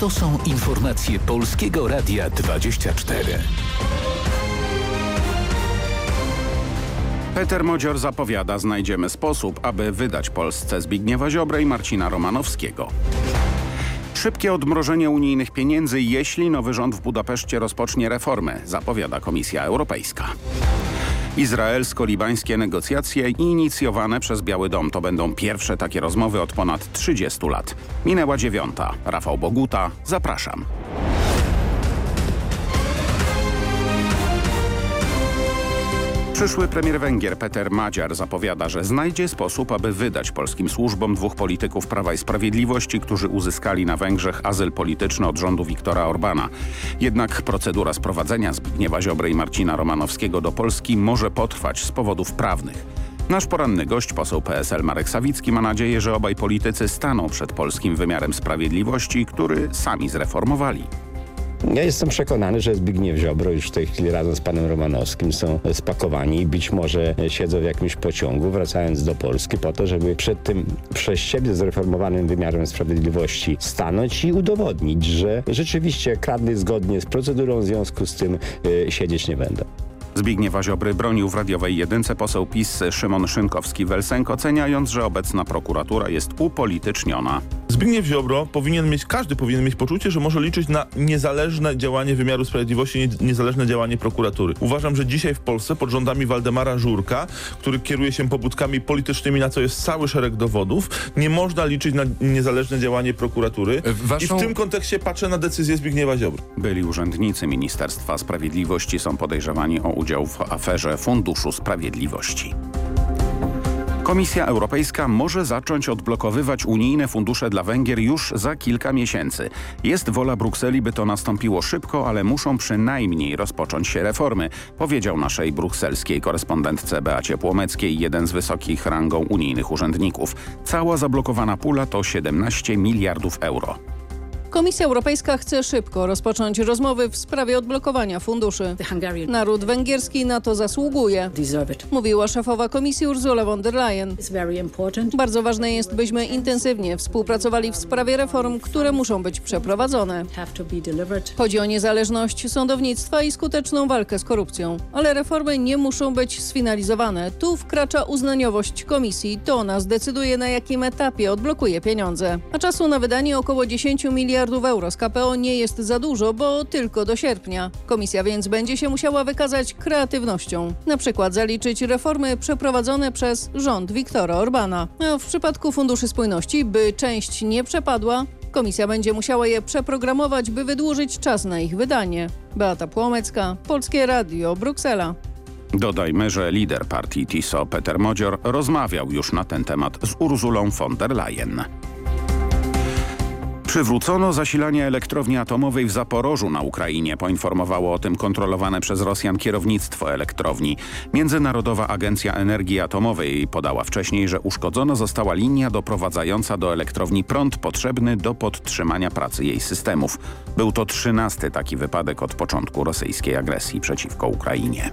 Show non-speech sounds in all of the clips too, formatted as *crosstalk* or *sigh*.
To są informacje Polskiego Radia 24. Peter Modzior zapowiada, znajdziemy sposób, aby wydać Polsce Zbigniewa Ziobrę i Marcina Romanowskiego. Szybkie odmrożenie unijnych pieniędzy, jeśli nowy rząd w Budapeszcie rozpocznie reformy, zapowiada Komisja Europejska. Izraelsko-libańskie negocjacje inicjowane przez Biały Dom to będą pierwsze takie rozmowy od ponad 30 lat. Minęła dziewiąta. Rafał Boguta, zapraszam. Przyszły premier Węgier Peter Madziar zapowiada, że znajdzie sposób, aby wydać polskim służbom dwóch polityków Prawa i Sprawiedliwości, którzy uzyskali na Węgrzech azyl polityczny od rządu Viktora Orbana. Jednak procedura sprowadzenia Zbigniewa Ziobry i Marcina Romanowskiego do Polski może potrwać z powodów prawnych. Nasz poranny gość, poseł PSL Marek Sawicki, ma nadzieję, że obaj politycy staną przed polskim wymiarem sprawiedliwości, który sami zreformowali. Ja jestem przekonany, że Zbigniew Ziobro już w tej chwili razem z panem Romanowskim są spakowani i być może siedzą w jakimś pociągu, wracając do Polski po to, żeby przed tym przez siebie zreformowanym wymiarem sprawiedliwości stanąć i udowodnić, że rzeczywiście kradli zgodnie z procedurą, w związku z tym y, siedzieć nie będą. Zbigniewa Ziobry bronił w radiowej jedynce poseł PiS Szymon Szynkowski-Welsenk, oceniając, że obecna prokuratura jest upolityczniona. Zbigniew Ziobro powinien mieć, każdy powinien mieć poczucie, że może liczyć na niezależne działanie wymiaru sprawiedliwości, niezależne działanie prokuratury. Uważam, że dzisiaj w Polsce pod rządami Waldemara Żurka, który kieruje się pobudkami politycznymi, na co jest cały szereg dowodów, nie można liczyć na niezależne działanie prokuratury. Waszą... I w tym kontekście patrzę na decyzję Zbigniewa Ziobry. Byli urzędnicy Ministerstwa Sprawiedliwości są podejrzewani o udział w aferze Funduszu Sprawiedliwości. Komisja Europejska może zacząć odblokowywać unijne fundusze dla Węgier już za kilka miesięcy. Jest wola Brukseli, by to nastąpiło szybko, ale muszą przynajmniej rozpocząć się reformy, powiedział naszej brukselskiej korespondentce Beacie Płomeckiej jeden z wysokich rangą unijnych urzędników. Cała zablokowana pula to 17 miliardów euro. Komisja Europejska chce szybko rozpocząć rozmowy w sprawie odblokowania funduszy. Naród węgierski na to zasługuje, mówiła szefowa komisji Ursula von der Leyen. Bardzo ważne jest, byśmy intensywnie współpracowali w sprawie reform, które muszą być przeprowadzone. Chodzi o niezależność sądownictwa i skuteczną walkę z korupcją. Ale reformy nie muszą być sfinalizowane. Tu wkracza uznaniowość komisji. To ona zdecyduje na jakim etapie odblokuje pieniądze. A czasu na wydanie około 10 miliardów miliardów euro z KPO nie jest za dużo, bo tylko do sierpnia. Komisja więc będzie się musiała wykazać kreatywnością. Na przykład zaliczyć reformy przeprowadzone przez rząd Viktora Orbana. A w przypadku Funduszy Spójności, by część nie przepadła, Komisja będzie musiała je przeprogramować, by wydłużyć czas na ich wydanie. Beata Płomecka, Polskie Radio, Bruksela. Dodajmy, że lider partii TISO Peter Modzior rozmawiał już na ten temat z Urzulą von der Leyen. Przywrócono zasilanie elektrowni atomowej w Zaporożu na Ukrainie, poinformowało o tym kontrolowane przez Rosjan kierownictwo elektrowni. Międzynarodowa Agencja Energii Atomowej podała wcześniej, że uszkodzona została linia doprowadzająca do elektrowni prąd potrzebny do podtrzymania pracy jej systemów. Był to trzynasty taki wypadek od początku rosyjskiej agresji przeciwko Ukrainie.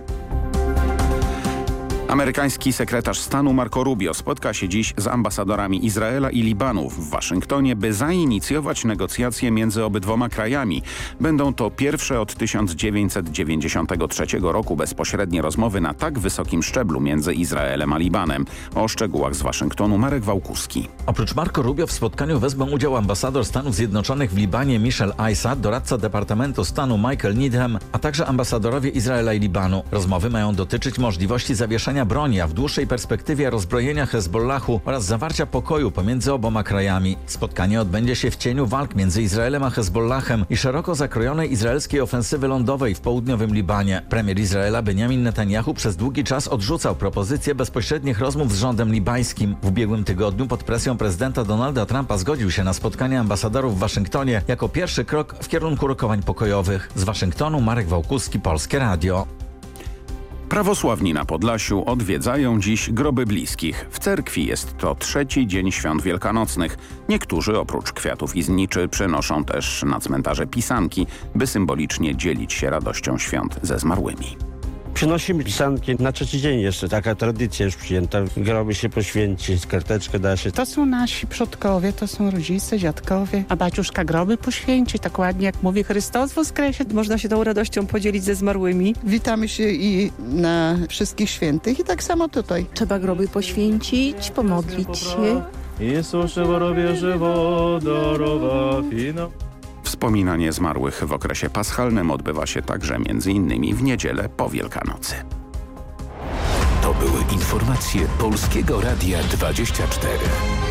Amerykański sekretarz stanu Marco Rubio spotka się dziś z ambasadorami Izraela i Libanu w Waszyngtonie, by zainicjować negocjacje między obydwoma krajami. Będą to pierwsze od 1993 roku bezpośrednie rozmowy na tak wysokim szczeblu między Izraelem a Libanem. O szczegółach z Waszyngtonu Marek Wałkuski. Oprócz Marco Rubio w spotkaniu wezmą udział ambasador Stanów Zjednoczonych w Libanie Michel Aissa, doradca Departamentu Stanu Michael Needham, a także ambasadorowie Izraela i Libanu. Rozmowy mają dotyczyć możliwości zawieszenia broni, a w dłuższej perspektywie rozbrojenia Hezbollahu oraz zawarcia pokoju pomiędzy oboma krajami. Spotkanie odbędzie się w cieniu walk między Izraelem a Hezbollahem i szeroko zakrojonej izraelskiej ofensywy lądowej w południowym Libanie. Premier Izraela Benjamin Netanyahu przez długi czas odrzucał propozycję bezpośrednich rozmów z rządem libańskim. W ubiegłym tygodniu pod presją prezydenta Donalda Trumpa zgodził się na spotkanie ambasadorów w Waszyngtonie jako pierwszy krok w kierunku rokowań pokojowych. Z Waszyngtonu Marek Wałkuski, Polskie Radio. Prawosławni na Podlasiu odwiedzają dziś groby bliskich. W cerkwi jest to trzeci dzień świąt wielkanocnych. Niektórzy oprócz kwiatów i zniczy przynoszą też na cmentarze pisanki, by symbolicznie dzielić się radością świąt ze zmarłymi. Przynosimy pisanki na trzeci dzień jeszcze, taka tradycja już przyjęta. Groby się poświęcić, karteczkę da się. To są nasi przodkowie, to są rodzice, dziadkowie, a baciuszka groby poświęci, tak ładnie jak mówi Chrystus woskresie. Można się tą radością podzielić ze zmarłymi. Witamy się i na wszystkich świętych i tak samo tutaj. Trzeba groby poświęcić, pomodlić się. Wspominanie zmarłych w okresie paschalnym odbywa się także m.in. w niedzielę po Wielkanocy. To były informacje Polskiego Radia 24.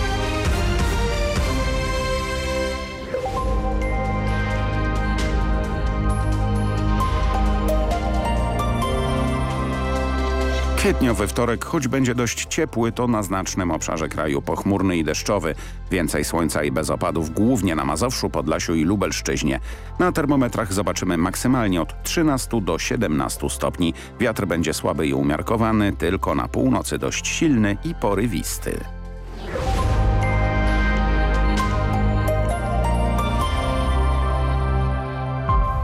Kwietniowy wtorek, choć będzie dość ciepły, to na znacznym obszarze kraju pochmurny i deszczowy. Więcej słońca i bez opadów głównie na Mazowszu, Podlasiu i Lubelszczyźnie. Na termometrach zobaczymy maksymalnie od 13 do 17 stopni. Wiatr będzie słaby i umiarkowany, tylko na północy dość silny i porywisty.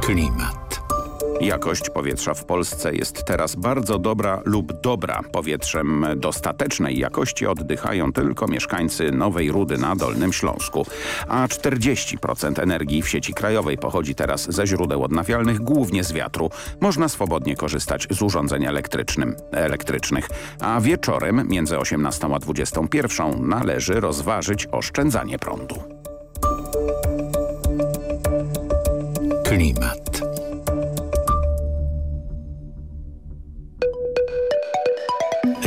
Klimat. Jakość powietrza w Polsce jest teraz bardzo dobra lub dobra. Powietrzem dostatecznej jakości oddychają tylko mieszkańcy Nowej Rudy na Dolnym Śląsku. A 40% energii w sieci krajowej pochodzi teraz ze źródeł odnawialnych, głównie z wiatru. Można swobodnie korzystać z urządzeń elektrycznych. A wieczorem między 18 a 21 należy rozważyć oszczędzanie prądu. Klimat.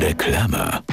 Reklama.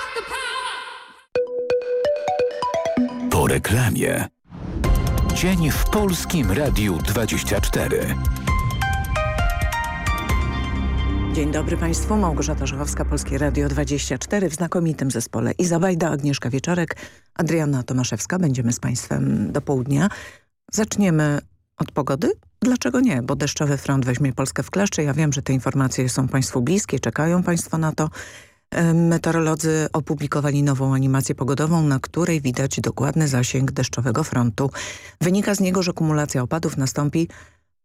Reklamie. Dzień w Polskim Radiu 24. Dzień dobry Państwu, Małgorzata Żochowska, Polskie Radio 24 w znakomitym zespole. Izabajda, Agnieszka Wieczorek, Adriana Tomaszewska. Będziemy z Państwem do południa. Zaczniemy od pogody? Dlaczego nie? Bo deszczowy front weźmie Polskę w kleszcze. Ja wiem, że te informacje są Państwu bliskie, czekają Państwo na to. Meteorolodzy opublikowali nową animację pogodową, na której widać dokładny zasięg deszczowego frontu. Wynika z niego, że kumulacja opadów nastąpi,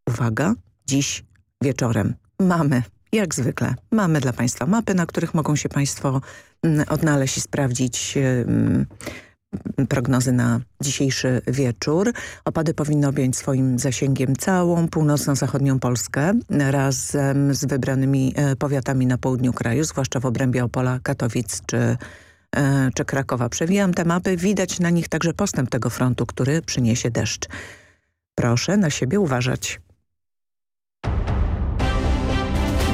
uwaga, dziś wieczorem. Mamy, jak zwykle, mamy dla Państwa mapy, na których mogą się Państwo odnaleźć i sprawdzić prognozy na dzisiejszy wieczór. Opady powinny objąć swoim zasięgiem całą północno-zachodnią Polskę razem z wybranymi powiatami na południu kraju, zwłaszcza w obrębie Opola, Katowic czy, czy Krakowa. Przewijam te mapy. Widać na nich także postęp tego frontu, który przyniesie deszcz. Proszę na siebie uważać.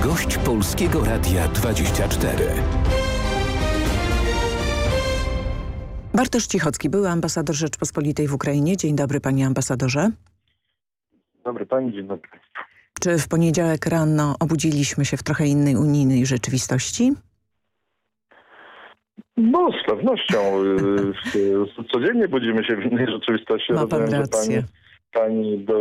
Gość Polskiego Radia 24. Bartosz Cichocki, były ambasador Rzeczpospolitej w Ukrainie. Dzień dobry panie ambasadorze. Dobry pani, dzień dobry. Czy w poniedziałek rano obudziliśmy się w trochę innej unijnej rzeczywistości? No, z pewnością. *laughs* Codziennie budzimy się w innej rzeczywistości. Ma pan Rozumiem, rację. Pani do,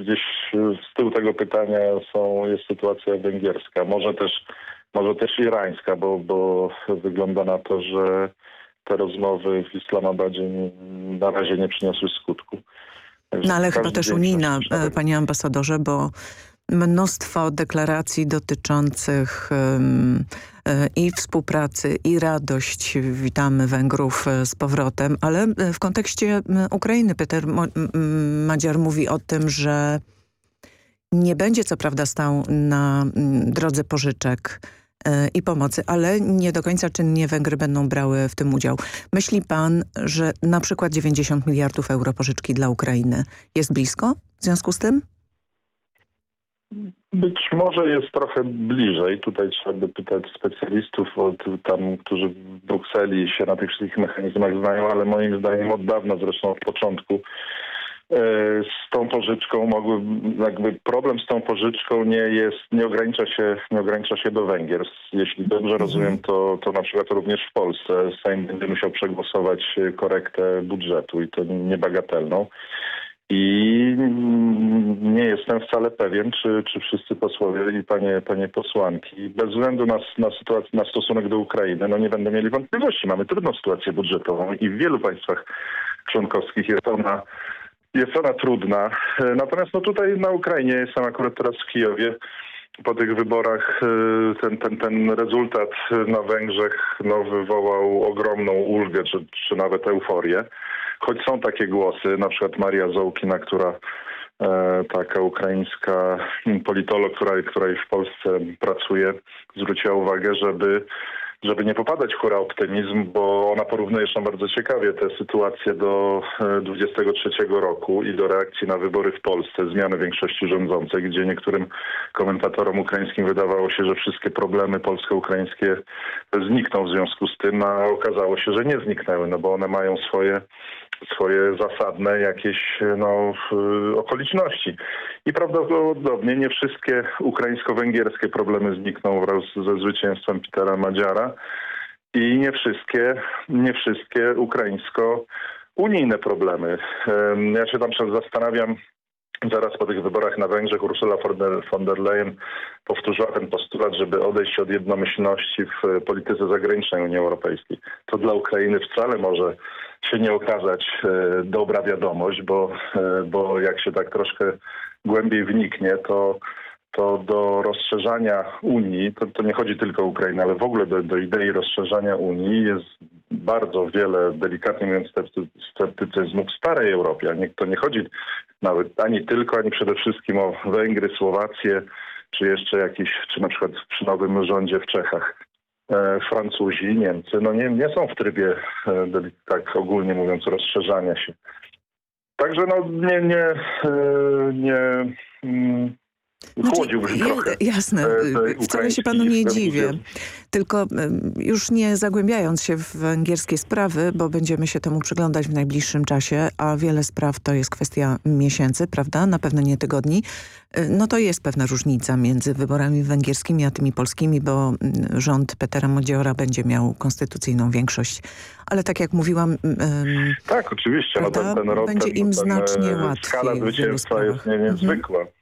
gdzieś z tyłu tego pytania są, jest sytuacja węgierska. Może też może też irańska, bo, bo wygląda na to, że te rozmowy w Islamabadzie na razie nie przyniosły skutku. No ale chyba też unijna, e, panie ambasadorze, bo mnóstwo deklaracji dotyczących um, i współpracy, i radość. Witamy Węgrów e, z powrotem, ale w kontekście Ukrainy Peter Madziar mówi o tym, że nie będzie co prawda stał na drodze pożyczek i pomocy, ale nie do końca czynnie Węgry będą brały w tym udział. Myśli pan, że na przykład 90 miliardów euro pożyczki dla Ukrainy jest blisko w związku z tym? Być może jest trochę bliżej. Tutaj trzeba by pytać specjalistów, od tam, którzy w Brukseli się na tych wszystkich mechanizmach znają, ale moim zdaniem od dawna, zresztą od początku, z tą pożyczką mogły, jakby problem z tą pożyczką nie jest, nie ogranicza się, nie ogranicza się do Węgier. Jeśli dobrze rozumiem, to, to na przykład również w Polsce Sejm będzie musiał przegłosować korektę budżetu i to niebagatelną. I nie jestem wcale pewien, czy, czy wszyscy posłowie i panie, panie posłanki, bez względu na, na sytuację, na stosunek do Ukrainy, no nie będą mieli wątpliwości. Mamy trudną sytuację budżetową i w wielu państwach członkowskich jest ona, jest ona trudna. Natomiast no tutaj na Ukrainie, jestem akurat teraz w Kijowie, po tych wyborach ten, ten, ten rezultat na Węgrzech no, wywołał ogromną ulgę, czy, czy nawet euforię. Choć są takie głosy, na przykład Maria Zołkina, która e, taka ukraińska politolog, która, która w Polsce pracuje, zwróciła uwagę, żeby żeby nie popadać w optymizm, bo ona porównuje zresztą bardzo ciekawie tę sytuację do 23 e, roku i do reakcji na wybory w Polsce, zmiany większości rządzącej, gdzie niektórym komentatorom ukraińskim wydawało się, że wszystkie problemy polsko-ukraińskie znikną w związku z tym, a okazało się, że nie zniknęły, no bo one mają swoje swoje zasadne jakieś no, okoliczności. I prawdopodobnie nie wszystkie ukraińsko-węgierskie problemy znikną wraz ze zwycięstwem Petera Madziara i nie wszystkie, nie wszystkie ukraińsko-unijne problemy. Ja się tam zastanawiam, Zaraz po tych wyborach na Węgrzech Ursula von der Leyen powtórzyła ten postulat, żeby odejść od jednomyślności w polityce zagranicznej Unii Europejskiej. To dla Ukrainy wcale może się nie okazać e, dobra wiadomość, bo, e, bo jak się tak troszkę głębiej wniknie, to to do rozszerzania Unii, to, to nie chodzi tylko o Ukrainę, ale w ogóle do, do idei rozszerzania Unii jest bardzo wiele, delikatnie mówiąc, sceptycyzmu w starej Europie. Nie, to nie chodzi nawet ani tylko, ani przede wszystkim o Węgry, Słowację, czy jeszcze jakiś, czy na przykład przy nowym rządzie w Czechach. E, Francuzi, Niemcy, no nie, nie są w trybie, e, tak ogólnie mówiąc, rozszerzania się. Także no nie, nie, e, nie, mm, znaczy, trochę. Jasne, wcale się panu nie dziwię. Tylko już nie zagłębiając się w węgierskie sprawy, bo będziemy się temu przyglądać w najbliższym czasie, a wiele spraw to jest kwestia miesięcy, prawda? Na pewno nie tygodni. E, no to jest pewna różnica między wyborami węgierskimi a tymi polskimi, bo rząd Petera Modziora będzie miał konstytucyjną większość. Ale tak jak mówiłam... tak, oczywiście. No ten, ten rok, będzie ten, im ten, znacznie łatwiej. Skala zwycięstwa jest nie, niezwykła. Mhm.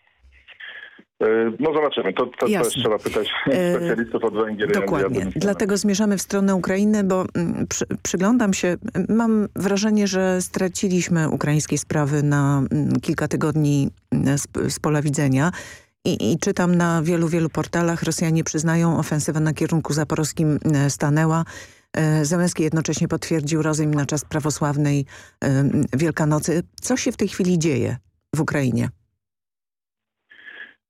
E, no zobaczymy, to, to też trzeba pytać e, specjalistów od Węgier. Dokładnie, dlatego zmierzamy w stronę Ukrainy, bo mm, przy, przyglądam się, mam wrażenie, że straciliśmy ukraińskie sprawy na mm, kilka tygodni mm, z, z pola widzenia. I, I, czytam na wielu, wielu portalach, Rosjanie przyznają ofensywę na kierunku zaporowskim stanęła. E, Zełenski jednocześnie potwierdził rozejm na czas prawosławnej Wielkanocy. Co się w tej chwili dzieje w Ukrainie?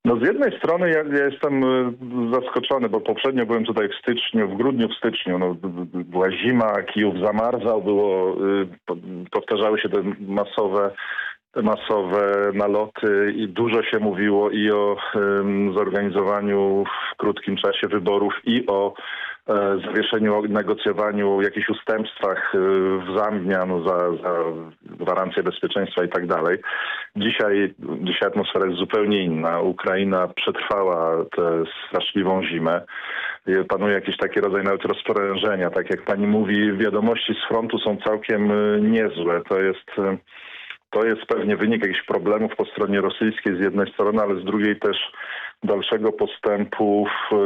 No z jednej strony ja, ja, jestem e, zaskoczony, bo poprzednio byłem tutaj w styczniu, w grudniu, w styczniu. No, była zima, Kijów zamarzał, było, y, powtarzały się te masowe masowe naloty i dużo się mówiło i o um, zorganizowaniu w krótkim czasie wyborów i o E, zawieszeniu, negocjowaniu, jakichś ustępstwach e, w zamian za, za gwarancję bezpieczeństwa i tak dalej. Dzisiaj, dzisiaj atmosfera jest zupełnie inna. Ukraina przetrwała tę straszliwą zimę. Panuje jakiś taki rodzaj nawet rozporężenia. Tak jak pani mówi, wiadomości z frontu są całkiem e, niezłe. To jest... To jest pewnie wynik jakichś problemów po stronie rosyjskiej z jednej strony, ale z drugiej też dalszego postępu w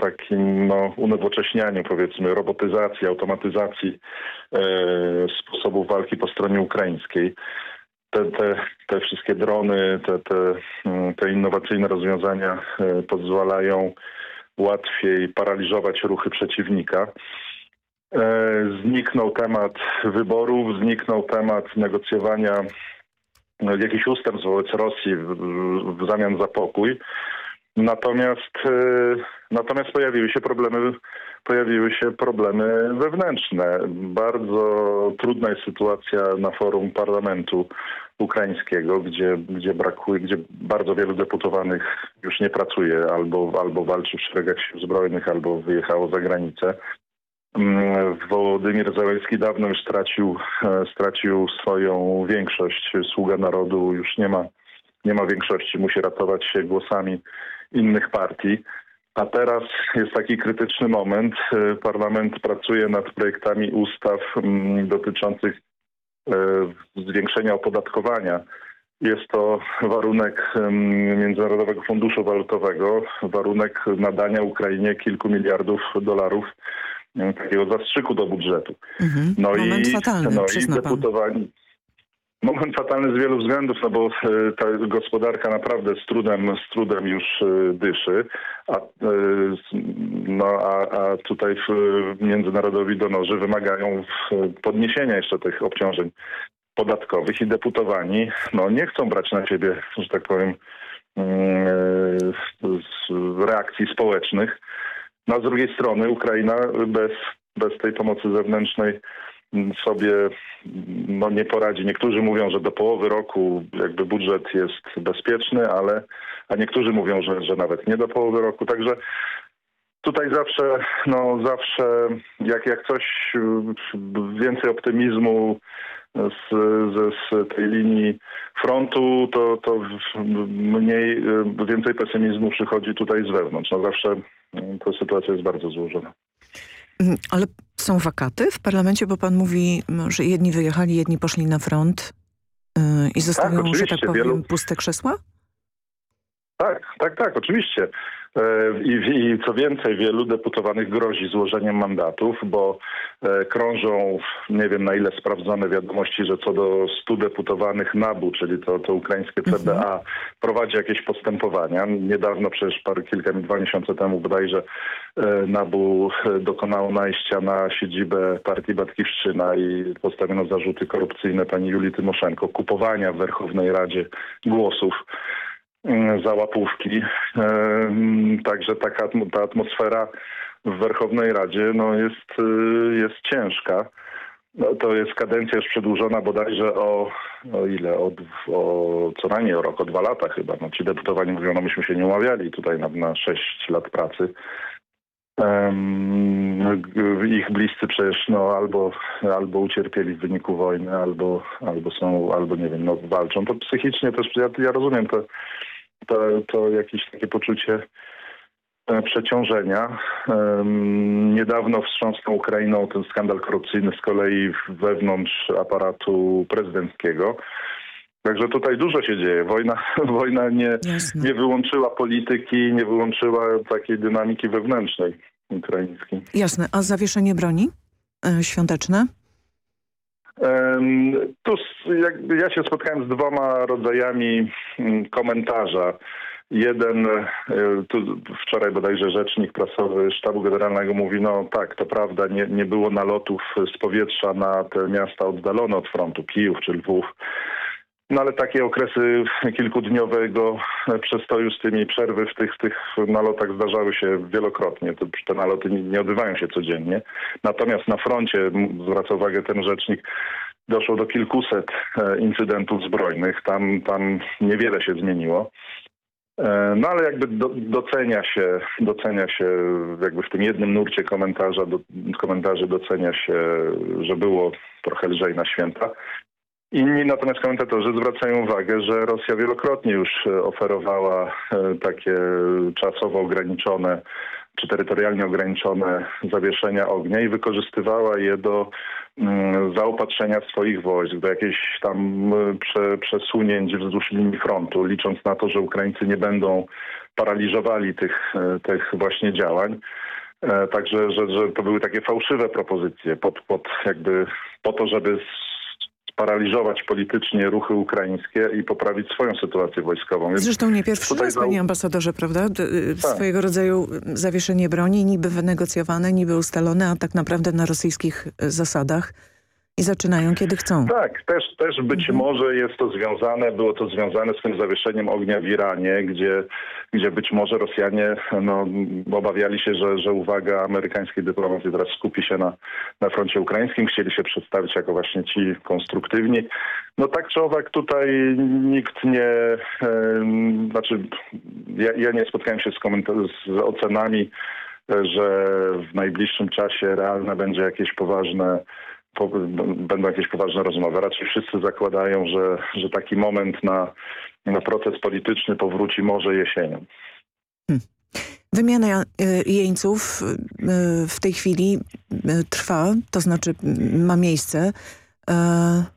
takim no, unowocześnianiu, powiedzmy, robotyzacji, automatyzacji e, sposobów walki po stronie ukraińskiej. Te, te, te wszystkie drony, te, te, mm, te innowacyjne rozwiązania e, pozwalają łatwiej paraliżować ruchy przeciwnika. E, zniknął temat wyborów, zniknął temat negocjowania e, jakichś ustępstw wobec Rosji w, w zamian za pokój. Natomiast, e, natomiast pojawiły się problemy pojawiły się problemy wewnętrzne. Bardzo trudna jest sytuacja na forum parlamentu ukraińskiego, gdzie, gdzie brakuje, gdzie bardzo wielu deputowanych już nie pracuje albo, albo walczy w szeregach sił zbrojnych, albo wyjechało za granicę. Mm, Wołodymir Załęski dawno już stracił, e, stracił swoją większość. Sługa narodu już nie ma, nie ma większości, musi ratować się głosami innych partii. A teraz jest taki krytyczny moment. E, Parlament pracuje nad projektami ustaw mm, dotyczących e, zwiększenia opodatkowania. Jest to warunek Międzynarodowego Funduszu Walutowego, warunek nadania Ukrainie kilku miliardów dolarów takiego zastrzyku do budżetu. Mhm. No Moment i, fatalny, no i deputowani, Moment fatalny z wielu względów, no bo e, ta gospodarka naprawdę z trudem, z trudem już e, dyszy, a, e, no, a, a tutaj międzynarodowi donorzy wymagają podniesienia jeszcze tych obciążeń podatkowych i deputowani no, nie chcą brać na siebie, że tak powiem, reakcji społecznych. No, a z drugiej strony Ukraina bez, bez tej pomocy zewnętrznej sobie no, nie poradzi. Niektórzy mówią, że do połowy roku jakby budżet jest bezpieczny, ale a niektórzy mówią, że, że nawet nie do połowy roku. Także tutaj zawsze, no zawsze jak, jak coś więcej optymizmu z, z, z tej linii frontu, to, to mniej, więcej pesymizmu przychodzi tutaj z wewnątrz. No zawsze ta sytuacja jest bardzo złożona. Mm, ale są wakaty w parlamencie, bo pan mówi, że jedni wyjechali, jedni poszli na front yy, i zostawią, tak, że tak powiem, wielu... puste krzesła? Tak, tak, tak, oczywiście. E, I, I, co więcej, wielu deputowanych grozi złożeniem mandatów, bo e, krążą, nie wiem na ile sprawdzone wiadomości, że co do 100 deputowanych NABU, czyli to, to ukraińskie CBA, mhm. prowadzi jakieś postępowania. Niedawno, przecież parę, kilka, dwa miesiące temu bodajże e, NABU dokonało najścia na siedzibę partii Batkiwszczyna i postawiono zarzuty korupcyjne pani Julii Tymoszenko, kupowania w Werchownej Radzie głosów za łapówki. Także taka ta atmosfera w Werchownej Radzie no jest, y, jest ciężka. No, to jest kadencja już przedłużona bodajże o, o ile? O, o co najmniej o rok, o dwa lata chyba. No, ci deputowani mówią, no myśmy się nie umawiali tutaj na, na sześć lat pracy. Um, ich bliscy przecież no, albo, albo ucierpieli w wyniku wojny, albo, albo są, albo nie wiem, no, walczą. To psychicznie też, ja, ja rozumiem to, to, to jakieś takie poczucie e, przeciążenia. Niedawno wstrząsnął Ukrainą ten skandal korupcyjny z kolei wewnątrz aparatu prezydenckiego. Także tutaj dużo się dzieje. Wojna, *laughs* wojna nie, nie wyłączyła polityki, nie wyłączyła takiej dynamiki wewnętrznej ukraińskiej. Jasne. A zawieszenie broni e, świąteczne? Tu ja się spotkałem z dwoma rodzajami mm, komentarza. Jeden, e, tu wczoraj bodajże rzecznik prasowy Sztabu Generalnego mówi, no tak, to prawda, nie, nie było nalotów z powietrza na te miasta oddalone od frontu, Kijów czy Lwów. No ale takie okresy kilkudniowego przestoju z tymi przerwy w tych, tych nalotach zdarzały się wielokrotnie. Te naloty nie, odbywają się codziennie. Natomiast na froncie, zwraca uwagę ten rzecznik, doszło do kilkuset e, incydentów zbrojnych. Tam, tam niewiele się zmieniło. E, no ale jakby do, docenia się, docenia się jakby w tym jednym nurcie komentarza, do, komentarzy docenia się, że było trochę lżej na święta. Inni natomiast komentatorzy zwracają uwagę, że Rosja wielokrotnie już e, oferowała e, takie czasowo ograniczone czy terytorialnie ograniczone zawieszenia ognia i wykorzystywała je do mm, zaopatrzenia swoich wojsk, do jakichś tam e, prze, przesunięć wzdłuż linii frontu, licząc na to, że Ukraińcy nie będą sparaliżowali tych, tych właśnie działań. Także, że, że to były takie fałszywe propozycje pod, pod jakby po to, żeby sparaliżować politycznie ruchy ukraińskie i poprawić swoją sytuację wojskową. Więc Zresztą nie pierwszy raz, za... panie ambasadorze, prawda? Y, tak. Swojego rodzaju zawieszenie broni, niby wynegocjowane, niby ustalone, a tak naprawdę na rosyjskich y, zasadach i zaczynają kiedy chcą. Tak, też, też być mhm. może jest to związane, było to związane z tym zawieszeniem ognia w Iranie, gdzie, gdzie być może Rosjanie no, obawiali się, że, że uwaga amerykańskiej dyplomacji teraz skupi się na, na froncie ukraińskim, chcieli się przedstawić jako właśnie ci konstruktywni. No tak czy owak tutaj nikt nie, e, znaczy ja, ja nie spotkałem się z, z ocenami, że w najbliższym czasie realne będzie jakieś poważne po, będą jakieś poważne rozmowy. Raczej wszyscy zakładają, że, że taki moment na, na proces polityczny powróci może jesienią. Hmm. Wymiana y, jeńców y, w tej chwili y, trwa, to znaczy ma miejsce.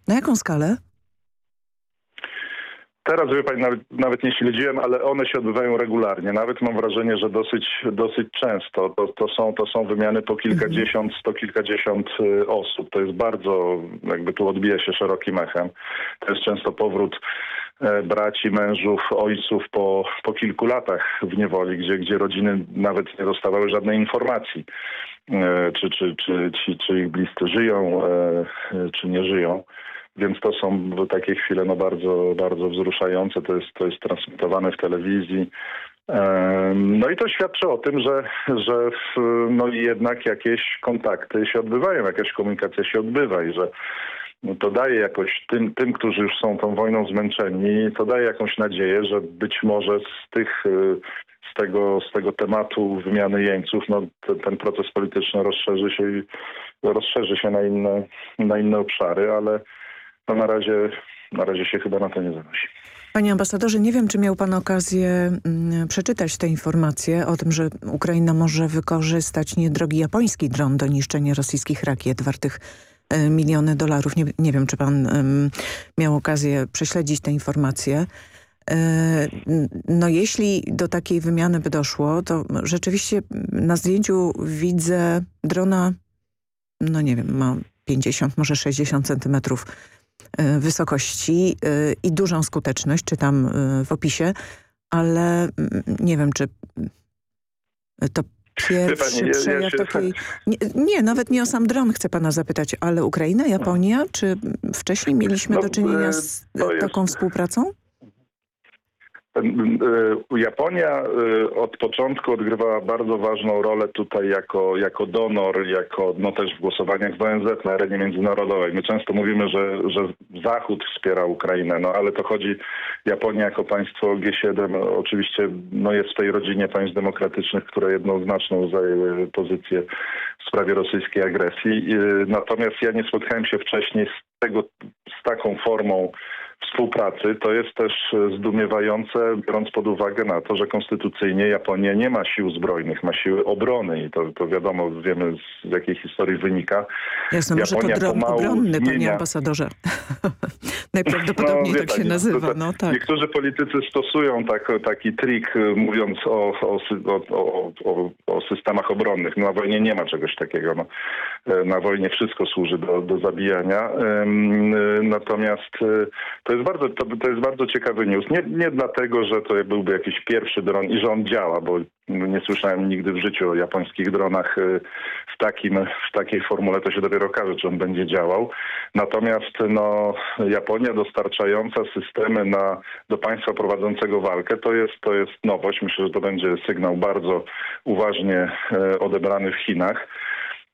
Na jaką skalę? Teraz, wie pani, nawet, nawet, nie śledziłem, ale one się odbywają regularnie. Nawet mam wrażenie, że dosyć, dosyć często. To, to, są, to są wymiany po kilkadziesiąt, sto kilkadziesiąt y, osób. To jest bardzo, jakby tu odbija się szerokim echem. To jest często powrót e, braci, mężów, ojców po, po kilku latach w niewoli, gdzie, gdzie rodziny nawet nie dostawały żadnej informacji, e, czy, czy, czy, czy, czy ich bliscy żyją, e, czy nie żyją. Więc to są takie chwile no bardzo, bardzo wzruszające. To jest, to jest transmitowane w telewizji. No i to świadczy o tym, że, że no jednak jakieś kontakty się odbywają, jakaś komunikacja się odbywa i że no to daje jakoś tym, tym, którzy już są tą wojną zmęczeni, to daje jakąś nadzieję, że być może z tych z tego, z tego tematu wymiany jeńców, no, ten, ten proces polityczny rozszerzy się, rozszerzy się na inne, na inne obszary, ale to na razie, na razie się chyba na to nie zanosi. Panie ambasadorze, nie wiem, czy miał pan okazję mm, przeczytać te informacje o tym, że Ukraina może wykorzystać niedrogi japoński dron do niszczenia rosyjskich rakiet wartych e, miliony dolarów. Nie, nie wiem, czy pan miał okazję prześledzić te informacje. E, no jeśli do takiej wymiany by doszło, to rzeczywiście na zdjęciu widzę drona, no nie wiem, ma 50, może 60 centymetrów wysokości e, i dużą skuteczność, czytam e, w opisie, ale mm, nie wiem, czy to pierwszy Pani, przejaw ja takiej... Nie, nie, nawet nie o sam dron chcę pana zapytać, ale Ukraina, Japonia, czy wcześniej mieliśmy no, do czynienia z taką współpracą? Y, Japonia y, od początku odgrywała bardzo ważną rolę tutaj jako, jako donor, jako no też w głosowaniach w ONZ na arenie międzynarodowej. My często mówimy, że, że Zachód wspiera Ukrainę, no ale to chodzi Japonia jako państwo G7 oczywiście no jest w tej rodzinie państw demokratycznych, które jednoznaczną zajęły pozycję w sprawie rosyjskiej agresji. Y, natomiast ja nie spotkałem się wcześniej z tego, z taką formą współpracy, to jest też e, zdumiewające, biorąc pod uwagę na to, że konstytucyjnie Japonia nie ma sił zbrojnych, ma siły obrony i to, to wiadomo, wiemy z jakiej historii wynika. Jasne, może to dron obronny, zmienia... panie ambasadorze. *laughs* Najprawdopodobniej no, tak się nazywa. No, tak. Niektórzy politycy stosują tak, taki trik, e, mówiąc o, o, o, o, o systemach obronnych. No, na wojnie nie ma czegoś takiego. No. E, na wojnie wszystko służy do, do zabijania. Natomiast to jest bardzo, to, to jest bardzo ciekawy news. Nie, nie dlatego, że to byłby jakiś pierwszy dron i że on działa, bo nie słyszałem nigdy w życiu o japońskich dronach y, w, takim, w takiej formule. To się dopiero okaże, czy on będzie działał. Natomiast no, Japonia dostarczająca systemy na, do państwa prowadzącego walkę, to jest, to jest nowość. Myślę, że to będzie sygnał bardzo uważnie y, odebrany w Chinach.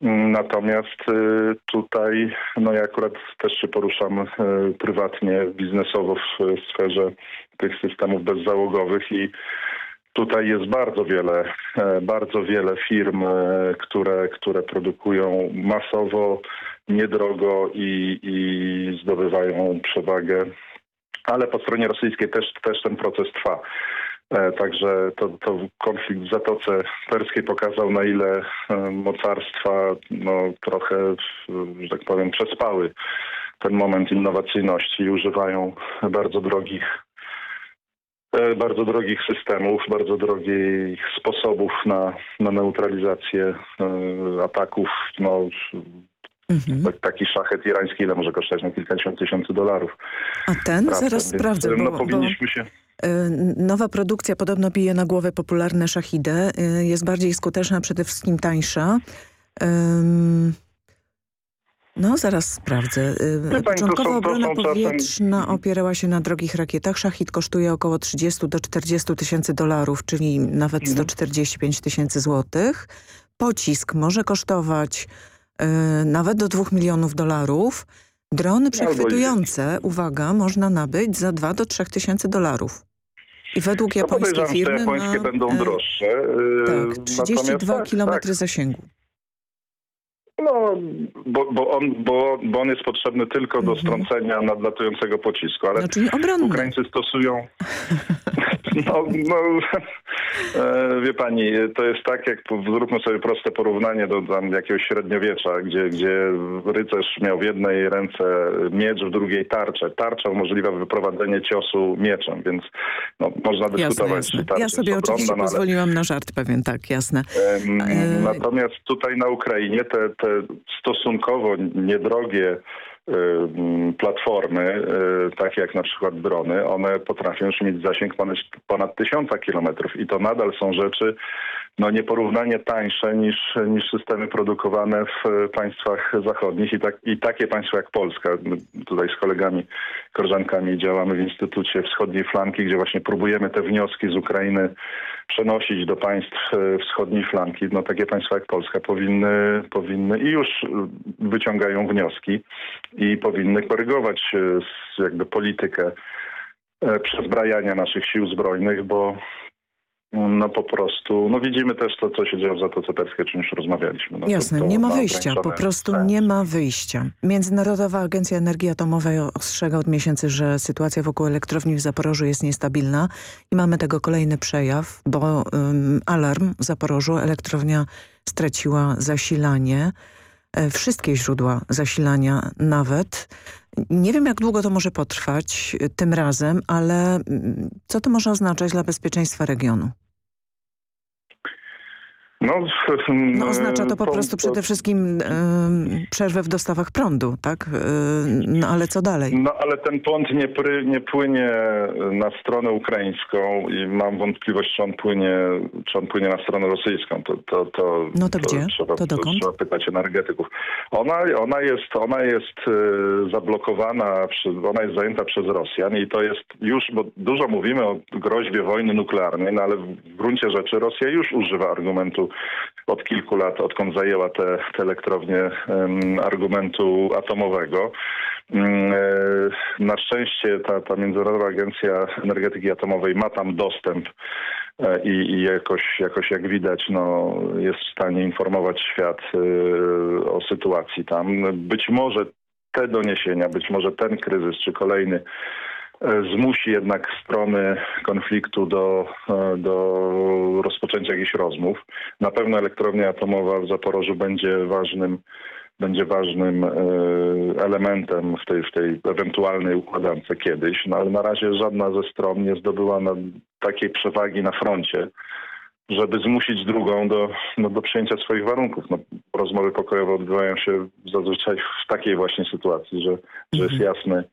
Natomiast y, tutaj no ja akurat też się poruszam y, prywatnie, biznesowo w sferze tych systemów bezzałogowych i tutaj jest bardzo wiele, e, bardzo wiele firm, e, które, które produkują masowo, niedrogo i, i zdobywają przewagę. Ale po stronie rosyjskiej też, też ten proces trwa. E, także to, to konflikt w Zatoce Perskiej pokazał, na ile e, mocarstwa no, trochę, że tak powiem, przespały ten moment innowacyjności i używają bardzo drogich e, bardzo drogich systemów, bardzo drogich sposobów na, na neutralizację ataków. No, Mhm. Taki szachet irański ile może kosztować na kilkadziesiąt tysięcy dolarów. A ten? Zaraz sprawdzę, No, bo, powinniśmy się... bo y, nowa produkcja podobno bije na głowę popularne szachidę. Y, jest bardziej skuteczna, przede wszystkim tańsza. No, zaraz sprawdzę. Y, Początkowo obrona czasem- powietrzna opierała się na drogich rakietach. Szachid kosztuje około 30 do 40 tysięcy dolarów, czyli nawet Mhm. 145 tysięcy złotych. Pocisk może kosztować nawet do 2 milionów dolarów. Drony przechwytujące, uwaga, można nabyć za 2 do 3 tysięcy dolarów. I według No japońskiej że te firmy japońskie ma, będą e, droższe. yy, Tak, 32 natomiast km tak, tak. zasięgu. No, bo, bo, on, bo, bo on jest potrzebny tylko do strącenia nadlatującego pocisku, ale Mhm. No. Ukraińcy stosują... *laughs* No, no e, wie pani, to jest tak, jak zróbmy sobie proste porównanie do tam jakiegoś średniowiecza, gdzie, gdzie rycerz miał w jednej ręce miecz, w drugiej tarczę. Tarcza umożliwia wyprowadzenie ciosu mieczem, więc no, można Jasne, dyskutować, jasne. tarcza Ja sobie obronna, oczywiście ale- pozwoliłam na żart pewien, tak, jasne. E, Natomiast tutaj na Ukrainie te, te stosunkowo niedrogie em, platformy, e, takie jak na przykład drony, one potrafią już mieć zasięg ponad tysiąca kilometrów i to nadal są rzeczy no nieporównanie tańsze niż, niż systemy produkowane w e, państwach zachodnich i, tak, i takie państwa jak Polska. My tutaj z kolegami, koleżankami działamy w Instytucie Wschodniej Flanki, gdzie właśnie próbujemy te wnioski z Ukrainy przenosić do państw e, wschodniej flanki. No takie państwa jak Polska powinny, powinny i już wyciągają wnioski i powinny korygować e, jakby politykę przezbrajania naszych sił zbrojnych, bo no po prostu, no widzimy też to, co się dzieje w Zatoce Perskiej, o czym już rozmawialiśmy. No to- Jasne, to nie ma wyjścia, po prostu nie ma wyjścia. Międzynarodowa Agencja Energii Atomowej ostrzega od miesięcy, że sytuacja wokół elektrowni w Zaporożu jest niestabilna i mamy tego kolejny przejaw, bo ym, alarm w Zaporożu, elektrownia straciła zasilanie, e, wszystkie źródła zasilania nawet. Nie wiem, jak długo to może potrwać e, tym razem, ale mm, co to może oznaczać dla bezpieczeństwa regionu? No, No, oznacza to po prostu przede wszystkim przerwę w dostawach prądu, tak? Ym, no ale co dalej? No ale ten pąd nie, pry, nie płynie na stronę ukraińską i mam wątpliwość, czy on płynie, czy on płynie na stronę rosyjską. To, to, to, No to gdzie? Trzeba, To dokąd? trzeba pytać energetyków. Ona, ona jest, ona jest e, zablokowana, ona jest zajęta przez Rosjan i to jest już, bo dużo mówimy o groźbie wojny nuklearnej, no ale w gruncie rzeczy Rosja już używa argumentu od kilku lat, odkąd zajęła te, te elektrownie argumentu atomowego. Mm, e, Na szczęście ta, ta Międzynarodowa Agencja Energetyki Atomowej ma tam dostęp e, i, i jakoś, jakoś jak widać no, jest w stanie informować świat e, o sytuacji tam. Być może te doniesienia, być może ten kryzys czy kolejny zmusi jednak strony konfliktu do, e, do rozpoczęcia jakichś rozmów. Na pewno elektrownia atomowa w Zaporożu będzie ważnym będzie ważnym e, elementem w tej, w tej ewentualnej układance kiedyś, no ale na razie żadna ze stron nie zdobyła na takiej przewagi na froncie, żeby zmusić drugą do, no, do przyjęcia swoich warunków. No, rozmowy pokojowe odbywają się zazwyczaj w takiej właśnie sytuacji, że, że jest jasny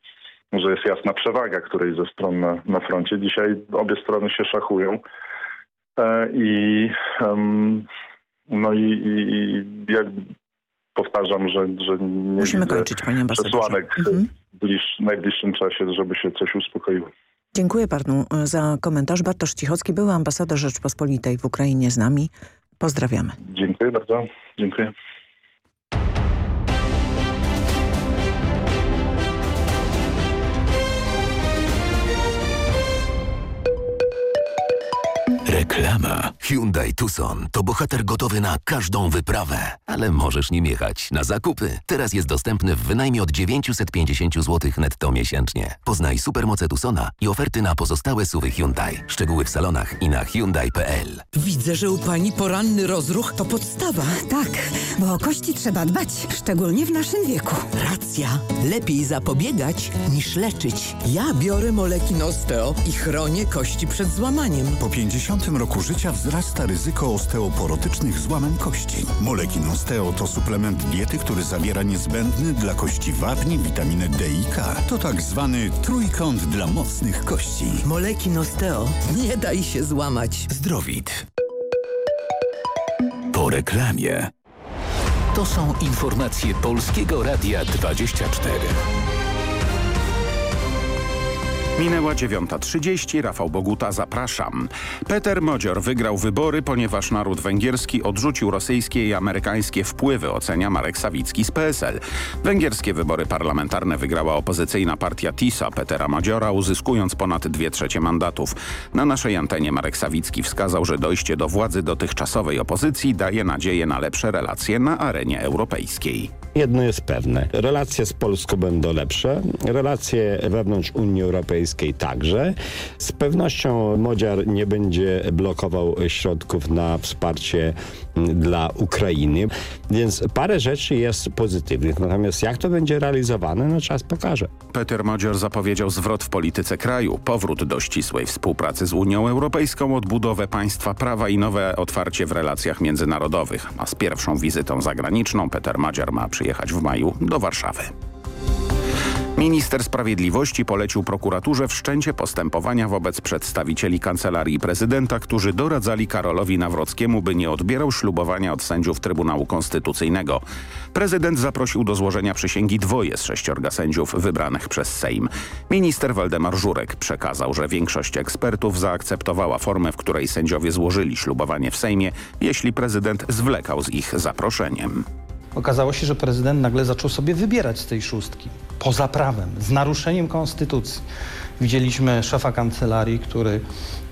że jest jasna przewaga którejś ze stron na, na froncie. Dzisiaj obie strony się szachują e, i no i, i, i jak powtarzam, że, że nie Musimy kończyć, panie ambasadorze. przesłanek Mhm. w bliż, najbliższym czasie, żeby się coś uspokoiło. Dziękuję panu e, za komentarz. Bartosz Cichocki, były ambasador Rzeczpospolitej w Ukrainie z nami. Pozdrawiamy. Dziękuję bardzo. Dziękuję. Reklama. Hyundai Tucson to bohater gotowy na każdą wyprawę, ale możesz nim jechać na zakupy. Teraz jest dostępny w wynajmie od 950 zł netto miesięcznie. Poznaj supermoce Tucsona i oferty na pozostałe suwy Hyundai. Szczegóły w salonach i na Hyundai.pl. Widzę, że u Pani poranny rozruch to podstawa. Tak, bo o kości trzeba dbać, szczególnie w naszym wieku. Racja. Lepiej zapobiegać niż leczyć. Ja biorę moleki Osteo i chronię kości przed złamaniem. Po 50 roku życia wzrasta ryzyko osteoporotycznych złamań kości. Molekin Osteo to suplement diety, który zawiera niezbędny dla kości wapni, witaminę D i K. To tak zwany trójkąt dla mocnych kości. Molekin Osteo. Nie daj się złamać. Zdrowit. Po reklamie. To są informacje Polskiego Radia 24. Minęła 9.30, Rafał Boguta, zapraszam. Peter Modzior wygrał wybory, ponieważ naród węgierski odrzucił rosyjskie i amerykańskie wpływy, ocenia Marek Sawicki z PSL. Węgierskie wybory parlamentarne wygrała opozycyjna partia TISA Petera Modziora, uzyskując ponad dwie trzecie mandatów. Na naszej antenie Marek Sawicki wskazał, że dojście do władzy dotychczasowej opozycji daje nadzieję na lepsze relacje na arenie europejskiej. Jedno jest pewne. Relacje z Polską będą lepsze, relacje wewnątrz Unii Europejskiej także. Z pewnością Modziar nie będzie blokował środków na wsparcie dla Ukrainy, więc parę rzeczy jest pozytywnych. Natomiast jak to będzie realizowane, no czas pokaże. Peter Modzior zapowiedział zwrot w polityce kraju, powrót do ścisłej współpracy z Unią Europejską, odbudowę państwa prawa i nowe otwarcie w relacjach międzynarodowych. A z pierwszą wizytą zagraniczną Peter Modzior ma przyjechać w maju do Warszawy. Minister Sprawiedliwości polecił prokuraturze wszczęcie postępowania wobec przedstawicieli Kancelarii Prezydenta, którzy doradzali Karolowi Nawrockiemu, by nie odbierał ślubowania od sędziów Trybunału Konstytucyjnego. Prezydent zaprosił do złożenia przysięgi dwoje z sześciorga sędziów wybranych przez Sejm. Minister Waldemar Żurek przekazał, że większość ekspertów zaakceptowała formę, w której sędziowie złożyli ślubowanie w Sejmie, jeśli prezydent zwlekał z ich zaproszeniem. Okazało się, że prezydent nagle zaczął sobie wybierać z tej szóstki. Poza prawem, z naruszeniem konstytucji. Widzieliśmy szefa kancelarii, który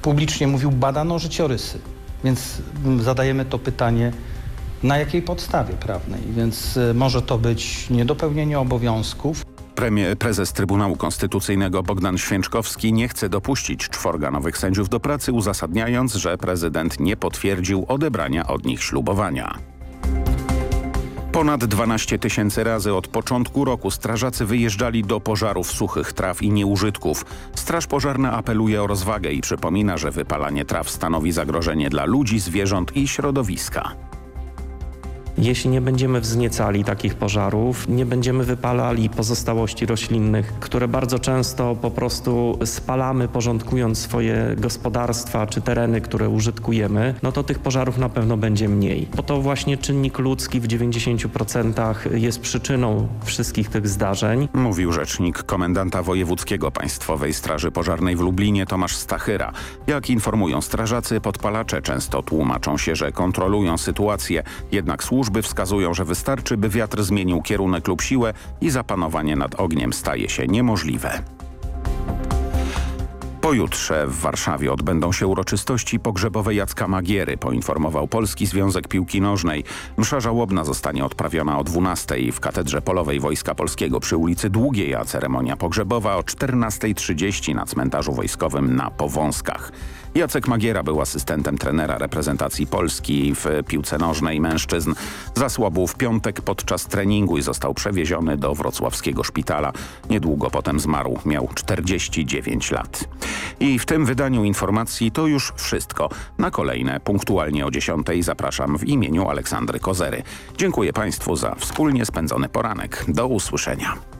publicznie mówił, badano życiorysy. Więc zadajemy to pytanie, na jakiej podstawie prawnej. Więc może to być niedopełnienie obowiązków. Premier, prezes Trybunału Konstytucyjnego Bogdan Święczkowski nie chce dopuścić czworga nowych sędziów do pracy, uzasadniając, że prezydent nie potwierdził odebrania od nich ślubowania. Ponad 12 tysięcy razy od początku roku strażacy wyjeżdżali do pożarów suchych traw i nieużytków. Straż pożarna apeluje o rozwagę i przypomina, że wypalanie traw stanowi zagrożenie dla ludzi, zwierząt i środowiska. Jeśli nie będziemy wzniecali takich pożarów, nie będziemy wypalali pozostałości roślinnych, które bardzo często po prostu spalamy, porządkując swoje gospodarstwa czy tereny, które użytkujemy, no to tych pożarów na pewno będzie mniej. Bo to właśnie czynnik ludzki w 90% jest przyczyną wszystkich tych zdarzeń. Mówił rzecznik komendanta wojewódzkiego Państwowej Straży Pożarnej w Lublinie Tomasz Stachyra. Jak informują strażacy, podpalacze często tłumaczą się, że kontrolują sytuację, jednak służby Służby wskazują, że wystarczy, by wiatr zmienił kierunek lub siłę i zapanowanie nad ogniem staje się niemożliwe. Pojutrze w Warszawie odbędą się uroczystości pogrzebowe Jacka Magiery, poinformował Polski Związek Piłki Nożnej. Msza żałobna zostanie odprawiona o 12 w Katedrze Polowej Wojska Polskiego przy ulicy Długiej, a ceremonia pogrzebowa o 14.30 na cmentarzu wojskowym na Powązkach. Jacek Magiera był asystentem trenera reprezentacji Polski w piłce nożnej mężczyzn. Zasłabł w piątek podczas treningu i został przewieziony do wrocławskiego szpitala. Niedługo potem zmarł. Miał 49 lat. I w tym wydaniu informacji to już wszystko. Na kolejne punktualnie o 10 zapraszam w imieniu Aleksandry Kozery. Dziękuję Państwu za wspólnie spędzony poranek. Do usłyszenia.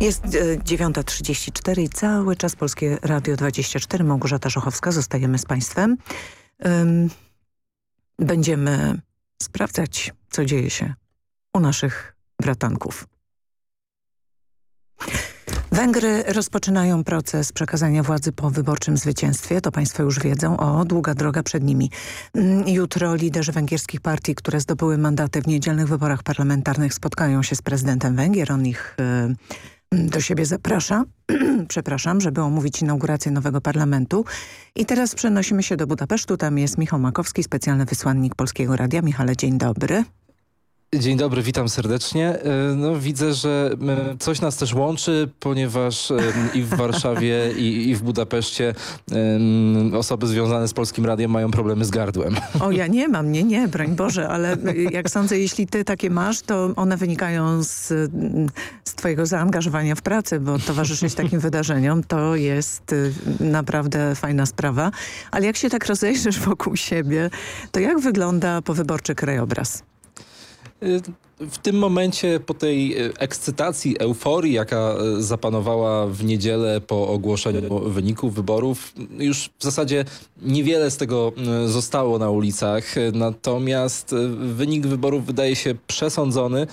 Jest 9.34 i cały czas Polskie Radio 24. Małgorzata Żochowska. Zostajemy z Państwem. Będziemy sprawdzać, co dzieje się u naszych bratanków. Węgry rozpoczynają proces przekazania władzy po wyborczym zwycięstwie. To państwo już wiedzą. O, długa droga przed nimi. Mm, jutro liderzy węgierskich partii, które zdobyły mandaty w niedzielnych wyborach parlamentarnych spotkają się z prezydentem Węgier. On ich y, do siebie zaprasza, *clears throat* przepraszam, żeby omówić inaugurację nowego parlamentu. I teraz przenosimy się do Budapesztu. Tam jest Michał Makowski, specjalny wysłannik Polskiego Radia. Michale, dzień dobry. Dzień dobry, witam serdecznie. E, no, widzę, że e, coś nas też łączy, ponieważ e, i w *laughs* Warszawie, i, i w Budapeszcie osoby związane z Polskim Radiem mają problemy z gardłem. O, ja nie mam, nie, nie, broń Boże, ale jak sądzę, jeśli ty takie masz, to one wynikają z, z twojego zaangażowania w pracę, bo towarzyszyć *laughs* takim wydarzeniom to jest naprawdę fajna sprawa. Ale jak się tak rozejrzysz wokół siebie, to jak wygląda powyborczy krajobraz? W tym momencie po tej e, ekscytacji, euforii, jaka e, zapanowała w niedzielę po ogłoszeniu wyników wyborów, już w zasadzie niewiele z tego zostało na ulicach. Natomiast wynik wyborów wydaje się przesądzony,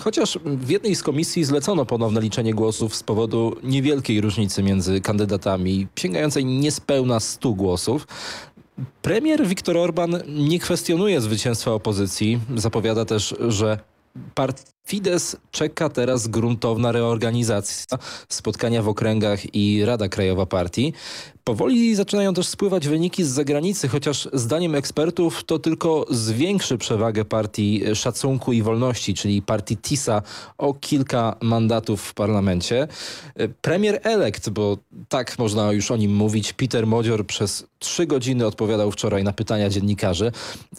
chociaż w jednej z komisji zlecono ponowne liczenie głosów z powodu niewielkiej różnicy między kandydatami, sięgającej niespełna 100 głosów. Premier Viktor Orban nie kwestionuje zwycięstwa opozycji. Zapowiada też, że part Fidesz czeka teraz gruntowna reorganizacja, spotkania w okręgach i Rada Krajowa Partii. Powoli zaczynają też spływać wyniki z zagranicy, chociaż zdaniem ekspertów to tylko zwiększy przewagę partii Szacunku i Wolności, czyli partii TISA o kilka mandatów w parlamencie. Premier elekt, bo tak można już o nim mówić, Peter Modzior przez trzy godziny odpowiadał wczoraj na pytania dziennikarzy.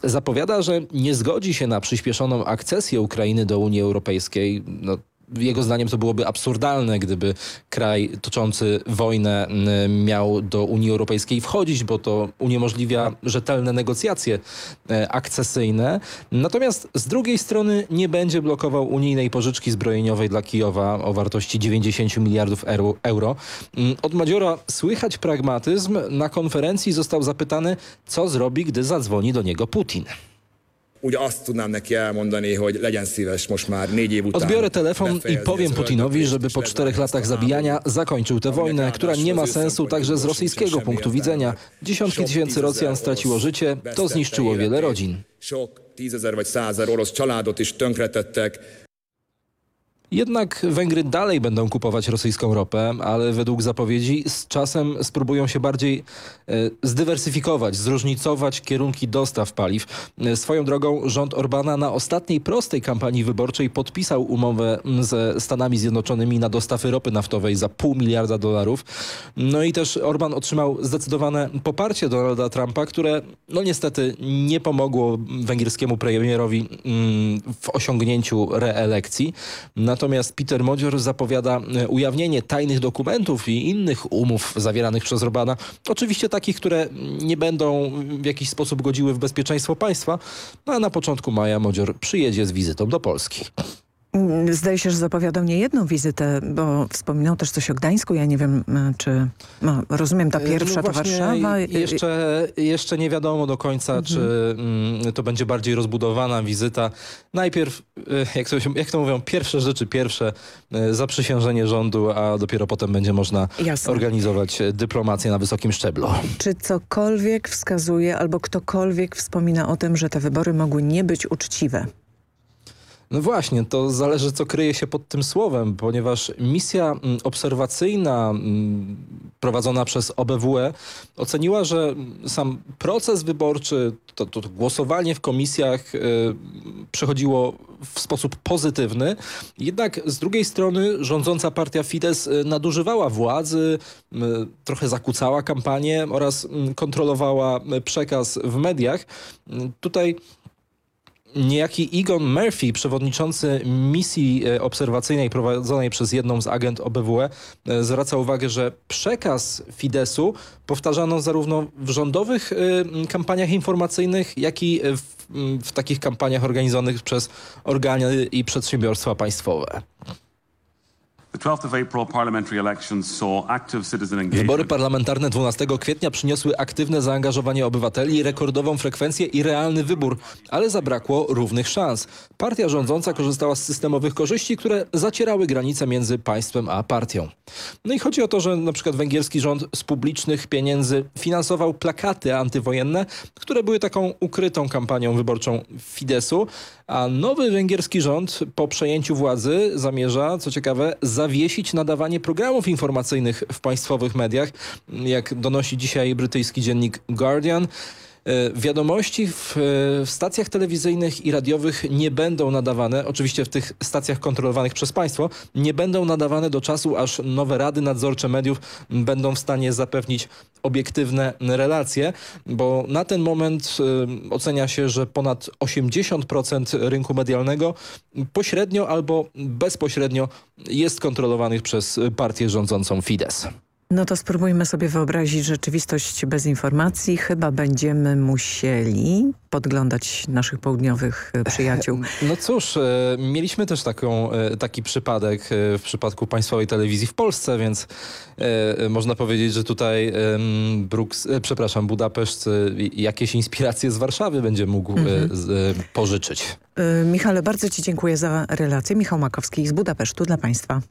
Zapowiada, że nie zgodzi się na przyspieszoną akcesję Ukrainy do Unii Europejskiej Europejskiej. No, jego zdaniem to byłoby absurdalne, gdyby kraj toczący wojnę miał do Unii Europejskiej wchodzić, bo to uniemożliwia rzetelne negocjacje e, akcesyjne. Natomiast z drugiej strony nie będzie blokował unijnej pożyczki zbrojeniowej dla Kijowa o wartości 90 miliardów euro. Od Madziora słychać pragmatyzm. Na konferencji został zapytany, co zrobi, gdy zadzwoni do niego Putin ugye azt tudnám neki elmondani, hogy legyen szíves most már négy év után. Odbiorę telefon i powiem Putinowi, żeby po czterech latach zabijania zakończył tę wojnę, która nie ma sensu także z rosyjskiego punktu widzenia. Dziesiątki tysięcy Rosjan straciło życie, to zniszczyło wiele rodzin. Sok tízezer vagy százer orosz családot is tönkretettek. Jednak Węgry dalej będą kupować rosyjską ropę, ale według zapowiedzi z czasem spróbują się bardziej e, zdywersyfikować, zróżnicować kierunki dostaw paliw. E, swoją drogą rząd Orbana na ostatniej prostej kampanii wyborczej podpisał umowę ze Stanami Zjednoczonymi na dostawy ropy naftowej za pół miliarda dolarów. No i też Orban otrzymał zdecydowane poparcie Donalda Trumpa, które no niestety nie pomogło węgierskiemu premierowi mm, w osiągnięciu reelekcji. Natomiast Natomiast Peter Modzior zapowiada e, ujawnienie tajnych dokumentów i innych umów zawieranych przez Orbana. Oczywiście takich, które nie będą w jakiś sposób godziły w bezpieczeństwo państwa. No a na początku maja Modzior przyjedzie z wizytą do Polski. Zdaje się, że zapowiadał nie jedną wizytę, bo wspominał też coś o Gdańsku. Ja nie wiem, e, czy... No, rozumiem, ta e, pierwsza no to Warszawa. Jeszcze, jeszcze nie wiadomo do końca, mhm. czy mm, to będzie bardziej rozbudowana wizyta. Najpierw, e, jak to, jak to mówią, pierwsze rzeczy pierwsze, zaprzysiężenie rządu, a dopiero potem będzie można Jasne. organizować dyplomację na wysokim szczeblu. Czy cokolwiek wskazuje, albo ktokolwiek wspomina o tym, że te wybory mogły nie być uczciwe? No właśnie, to zależy co kryje się pod tym słowem, ponieważ misja mm, obserwacyjna mm, prowadzona przez OBWE oceniła, że sam proces wyborczy, to, to głosowanie w komisjach y, przechodziło w sposób pozytywny. Jednak z drugiej strony rządząca partia Fidesz y, nadużywała władzy, y, trochę zakłócała kampanię oraz kontrolowała przekaz w mediach. Tutaj Niejaki Egon Murphy, przewodniczący misji e, obserwacyjnej prowadzonej przez jedną z agent OBWE, e, zwraca uwagę, że przekaz Fidesu powtarzano zarówno w rządowych e, kampaniach informacyjnych, jak i w, w takich kampaniach organizowanych przez organy i przedsiębiorstwa państwowe. Wybory parlamentarne 12 kwietnia przyniosły aktywne zaangażowanie obywateli, rekordową frekwencję i realny wybór, ale zabrakło równych szans. Partia rządząca korzystała z systemowych korzyści, które zacierały granice między państwem a partią. No i chodzi o to, że na przykład węgierski rząd z publicznych pieniędzy finansował plakaty antywojenne, które były taką ukrytą kampanią wyborczą Fidesu, a nowy węgierski rząd po przejęciu władzy zamierza, co ciekawe, zawiesić nadawanie programów informacyjnych w państwowych mediach. Jak donosi dzisiaj brytyjski dziennik Guardian, Wiadomości w, w, stacjach telewizyjnych i radiowych nie będą nadawane, oczywiście w tych stacjach kontrolowanych przez państwo, nie będą nadawane do czasu, aż nowe rady nadzorcze mediów będą w stanie zapewnić obiektywne relacje, bo na ten moment y, ocenia się, że ponad 80% rynku medialnego pośrednio albo bezpośrednio jest kontrolowanych przez partię rządzącą Fidesz. No to spróbujmy sobie wyobrazić rzeczywistość bez informacji. Chyba będziemy musieli podglądać naszych południowych e, przyjaciół. *laughs* No cóż, e, mieliśmy też taką, e, taki przypadek w przypadku państwowej telewizji w Polsce, więc można powiedzieć, że tutaj Bruks, przepraszam, Budapeszt jakieś inspiracje z Warszawy będzie mógł mhm. pożyczyć. Michale, bardzo Ci dziękuję za relację. Michał Makowski z Budapesztu dla Państwa.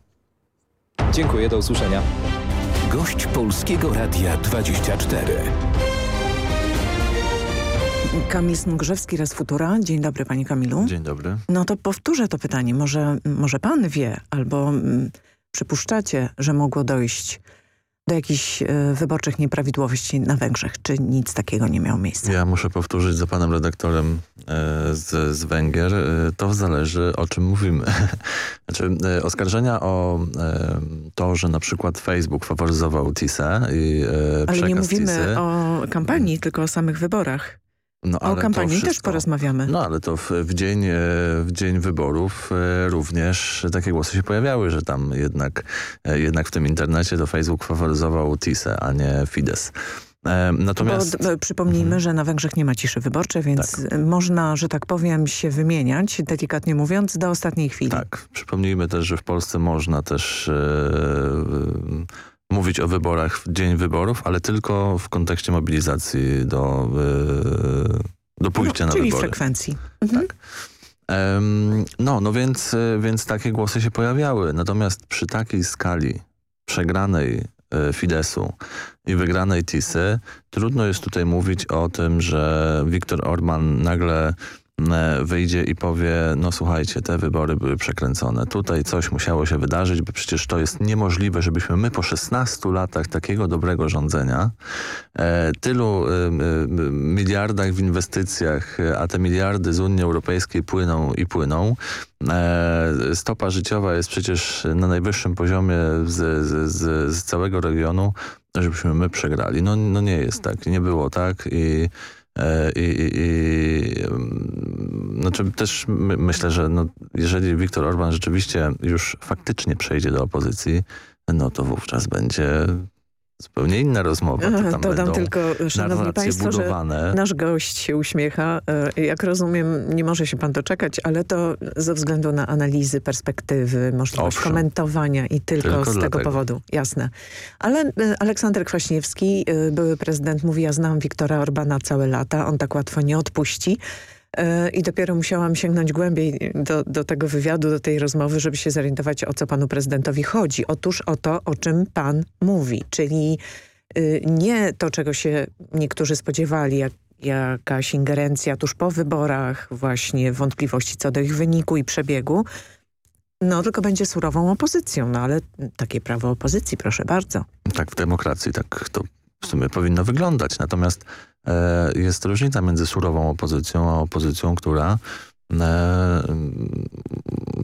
Dziękuję, do usłyszenia. Gość Polskiego Radia 24. Kamil Smugrzewski, Raz Futura. Dzień dobry Panie Kamilu. Dzień dobry. No to powtórzę to pytanie. Może, może Pan wie albo mm, przypuszczacie, że mogło dojść do jakichś y, wyborczych nieprawidłowości na Węgrzech? Czy nic takiego nie miało miejsca? Ja muszę powtórzyć za panem redaktorem e, z, z Węgier. E, to zależy o czym mówimy. *laughs* znaczy e, oskarżenia o to, że na przykład Facebook faworyzował TISę i Ale nie mówimy TISy, o kampanii, tylko o samych wyborach. No, o kampanii wszystko, też porozmawiamy. No ale to w, w, dzień, e, w dzień wyborów e, również takie głosy się pojawiały, że tam jednak, e, jednak w tym internecie to Facebook faworyzował TISę, a nie Fidesz. Natomiast... Bo, przypomnijmy, mhm. że na Węgrzech nie ma ciszy wyborczej, więc tak. można, że tak powiem, się wymieniać, delikatnie mówiąc, do ostatniej chwili. Tak. Przypomnijmy też, że w Polsce można też mówić o wyborach w dzień wyborów, ale tylko w kontekście mobilizacji do, yy, do pójścia no, na czyli wybory. Czyli frekwencji. Mhm. Tak. No, no więc, więc takie głosy się pojawiały. Natomiast przy takiej skali przegranej y, Fidesu i wygranej Tisy, trudno jest tutaj mówić o tym, że Viktor Orban nagle E, wyjdzie i powie, no słuchajcie, te wybory były przekręcone. Tutaj coś musiało się wydarzyć, bo przecież to jest niemożliwe, żebyśmy my po 16 latach takiego dobrego rządzenia, e, tylu e, miliardach w inwestycjach, a te miliardy z Unii Europejskiej płyną i płyną, stopa życiowa jest przecież na najwyższym poziomie z, z, z całego regionu, żebyśmy my przegrali. No, no nie jest tak, nie było tak i E, I, i, i znaczy też myślę, że no, jeżeli Viktor Orban rzeczywiście już faktycznie przejdzie do opozycji, no to wówczas będzie zupełnie inna rozmowa. To Dodam tylko, szanowni państwo, budowane. że nasz gość się uśmiecha. E, jak rozumiem, nie może się pan doczekać, ale to ze względu na analizy, perspektywy, możliwość Owszem. komentowania i tylko, tylko z dlatego. tego powodu. Jasne. Ale e, Aleksander Kwaśniewski, e, były prezydent, mówi, ja znam Wiktora Orbana całe lata, on tak łatwo nie odpuści. I dopiero musiałam sięgnąć głębiej do, do tego wywiadu, do tej rozmowy, żeby się zorientować, o co panu prezydentowi chodzi. Otóż o to, o czym pan mówi, czyli y, nie to, czego się niektórzy spodziewali, jak jakaś ingerencja tuż po wyborach, właśnie wątpliwości co do ich wyniku i przebiegu, no tylko będzie surową opozycją, no ale takie prawo opozycji, proszę bardzo. Tak, w demokracji tak to w sumie powinno wyglądać. Natomiast jest różnica między surową opozycją, a opozycją, która e,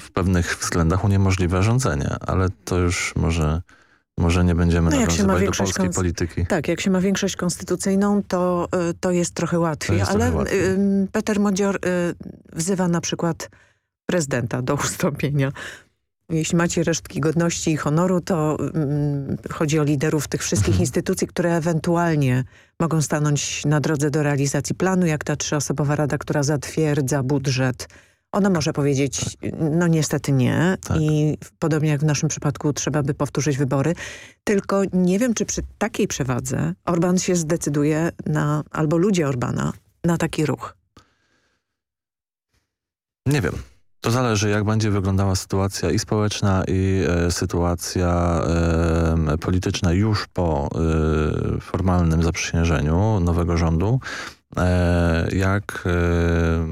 w pewnych względach uniemożliwia rządzenie. Ale to już może... Może nie będziemy no nawiązywać do polskiej polityki. Tak, jak się ma większość konstytucyjną, to, e, to jest trochę łatwiej. Jest ale trochę łatwiej. Peter Modzior wzywa na przykład prezydenta do ustąpienia jeśli macie resztki godności i honoru, to mm, chodzi o liderów tych wszystkich mhm. instytucji, które ewentualnie mogą stanąć na drodze do realizacji planu, jak ta trzyosobowa rada, która zatwierdza budżet Ona może powiedzieć, no niestety nie i podobnie jak w naszym przypadku trzeba by powtórzyć wybory. Tylko nie wiem, czy przy takiej przewadze Orban się zdecyduje na, albo ludzie Orbana, na taki ruch. Nie wiem. To zależy, jak będzie wyglądała sytuacja i społeczna, i e, sytuacja e, polityczna już po e, formalnym zaprzysiężeniu nowego rządu. E, jak... E,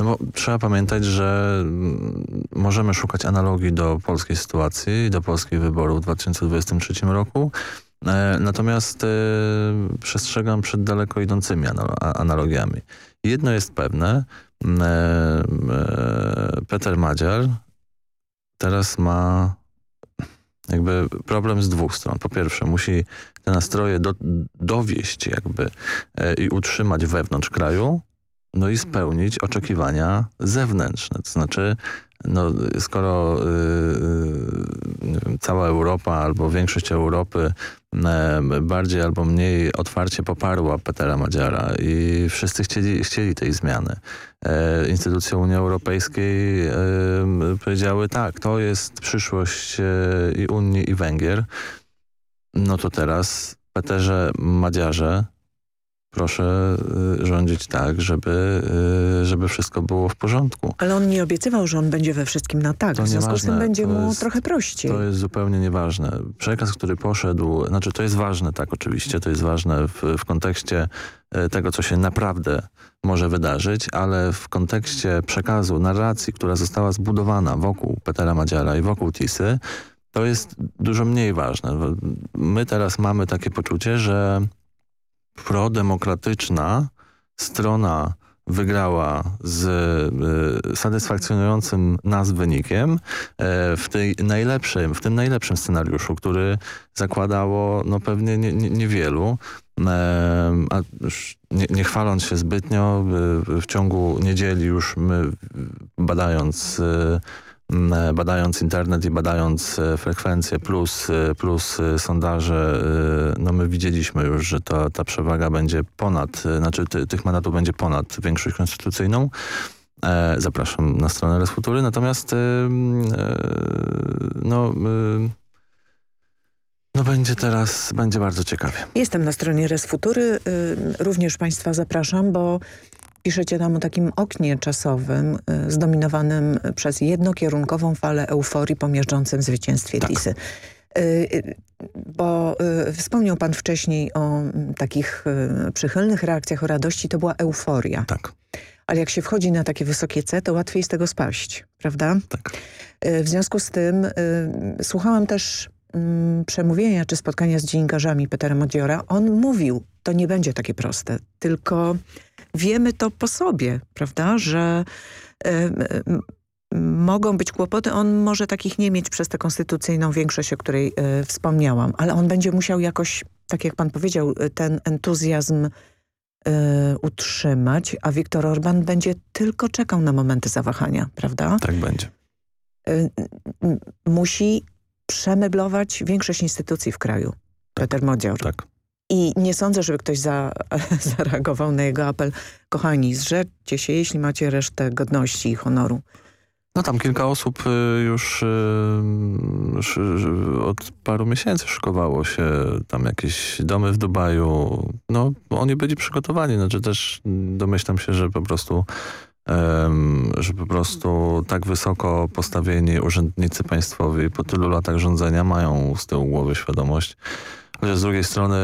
no bo trzeba pamiętać, że mm, możemy szukać analogii do polskiej sytuacji, do polskich wyborów w 2023 roku, e, natomiast przestrzegam przed daleko idącymi analogiami. Jedno jest pewne, Peter Madziar teraz ma jakby problem z dwóch stron. Po pierwsze, musi te nastroje do, dowieść jakby e, i utrzymać wewnątrz kraju, no i spełnić oczekiwania zewnętrzne. To znaczy, no, skoro y, y, cała Europa albo większość Europy y, bardziej albo mniej otwarcie poparła Petera Madziara i wszyscy chcieli, chcieli tej zmiany. E, instytucje Unii Europejskiej powiedziały tak, to jest przyszłość i Unii i Węgier. No to teraz Peterze Madziarze proszę y, rządzić tak, żeby, y, żeby wszystko było w porządku. Ale on nie obiecywał, że on będzie we wszystkim na tak. To w związku z tym będzie mu jest, trochę prościej. To jest zupełnie nieważne. Przekaz, który poszedł, znaczy to jest ważne, tak oczywiście, to jest ważne w, w kontekście y, tego, co się naprawdę może wydarzyć, ale w kontekście przekazu, narracji, która została zbudowana wokół Petera Madziara i wokół Tisy, to jest dużo mniej ważne. My teraz mamy takie poczucie, że prodemokratyczna strona wygrała z y, satysfakcjonującym nas wynikiem y, w, tej najlepszym, w tym najlepszym scenariuszu, który zakładało no, pewnie nie, nie, niewielu, a nie, nie, chwaląc się zbytnio, w ciągu niedzieli już my badając E, badając internet i badając e, frekwencję plus, e, plus sondaże, no my widzieliśmy już, że to, ta przewaga będzie ponad, znaczy ty, tych mandatów będzie ponad większość konstytucyjną. Zapraszam na stronę Resfutury. Natomiast no, no będzie teraz, będzie bardzo ciekawie. Jestem na stronie Resfutury. Również Państwa zapraszam, bo Piszecie tam o takim oknie czasowym y, zdominowanym przez jednokierunkową falę euforii po miażdżącym zwycięstwie tak. Tisy. Y, y, bo wspomniał pan wcześniej o mm, takich przychylnych reakcjach, o radości, to była euforia. Tak. Ale jak się wchodzi na takie wysokie C, to łatwiej z tego spaść, prawda? Tak. W związku z tym słuchałam też mm, przemówienia czy spotkania z dziennikarzami Petera Modiora. On mówił, to nie będzie takie proste, tylko wiemy to po sobie, prawda, że mogą być kłopoty. On może takich nie mieć przez tę konstytucyjną większość, o której e, wspomniałam, ale on będzie musiał jakoś, tak jak pan powiedział, ten entuzjazm e, utrzymać, a Viktor Orban będzie tylko czekał na momenty zawahania, prawda? Tak będzie. E, musi przemeblować większość instytucji w kraju. Tak. Peter Modzior. Tak. I nie sądzę, żeby ktoś za, *laughs* zareagował na jego apel. Kochani, zrzeczcie się, jeśli macie resztę godności i honoru. No tam kilka osób y, już, y, od paru miesięcy szykowało się, tam jakieś domy w Dubaju. No oni byli przygotowani, znaczy też domyślam się, że po prostu że po prostu tak wysoko postawieni urzędnicy państwowi po tylu latach rządzenia mają z tyłu głowy świadomość, Chociaż z drugiej strony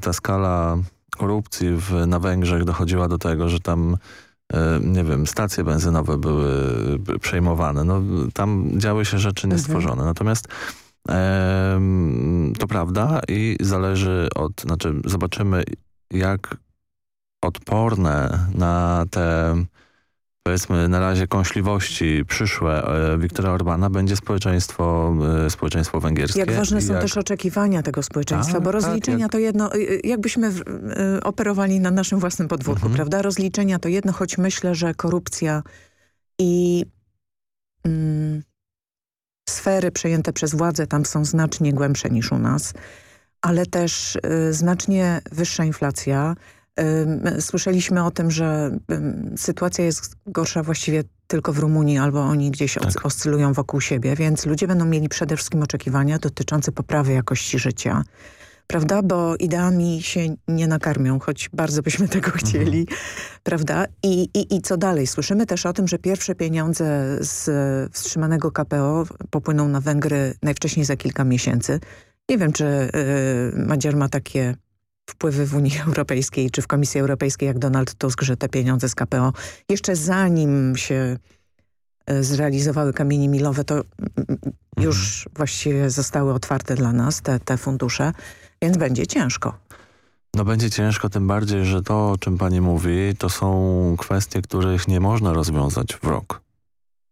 ta skala korupcji w, na Węgrzech dochodziła do tego, że tam e, nie wiem, stacje benzynowe były przejmowane. No, tam działy się rzeczy mhm. niestworzone. Natomiast e, to prawda i zależy od, znaczy zobaczymy jak odporne na te powiedzmy na razie kąśliwości przyszłe e, Wiktora Orbana będzie społeczeństwo, e, społeczeństwo węgierskie. Jak ważne są jak... też oczekiwania tego społeczeństwa, tak, bo rozliczenia tak, jak... to jedno, jakbyśmy operowali na naszym własnym podwórku, mhm. prawda? Rozliczenia to jedno, choć myślę, że korupcja i mm, sfery przejęte przez władzę tam są znacznie głębsze niż u nas, ale też y, znacznie wyższa inflacja, Słyszeliśmy o tym, że sytuacja jest gorsza właściwie tylko w Rumunii albo oni gdzieś tak. oscylują wokół siebie, więc ludzie będą mieli przede wszystkim oczekiwania dotyczące poprawy jakości życia prawda? Bo ideami się nie nakarmią, choć bardzo byśmy *laughs* tego chcieli, mhm. prawda? I, i, I co dalej? Słyszymy też o tym, że pierwsze pieniądze z wstrzymanego KPO popłyną na Węgry najwcześniej za kilka miesięcy. Nie wiem, czy y, Madziar ma takie wpływy w Unii Europejskiej czy w Komisji Europejskiej jak Donald Tusk, że te pieniądze z KPO jeszcze zanim się y, zrealizowały kamienie milowe, to mhm. już właściwie zostały otwarte dla nas te, te fundusze. Więc będzie ciężko. No będzie ciężko, tym bardziej, że to, o czym pani mówi, to są kwestie, których nie można rozwiązać w rok.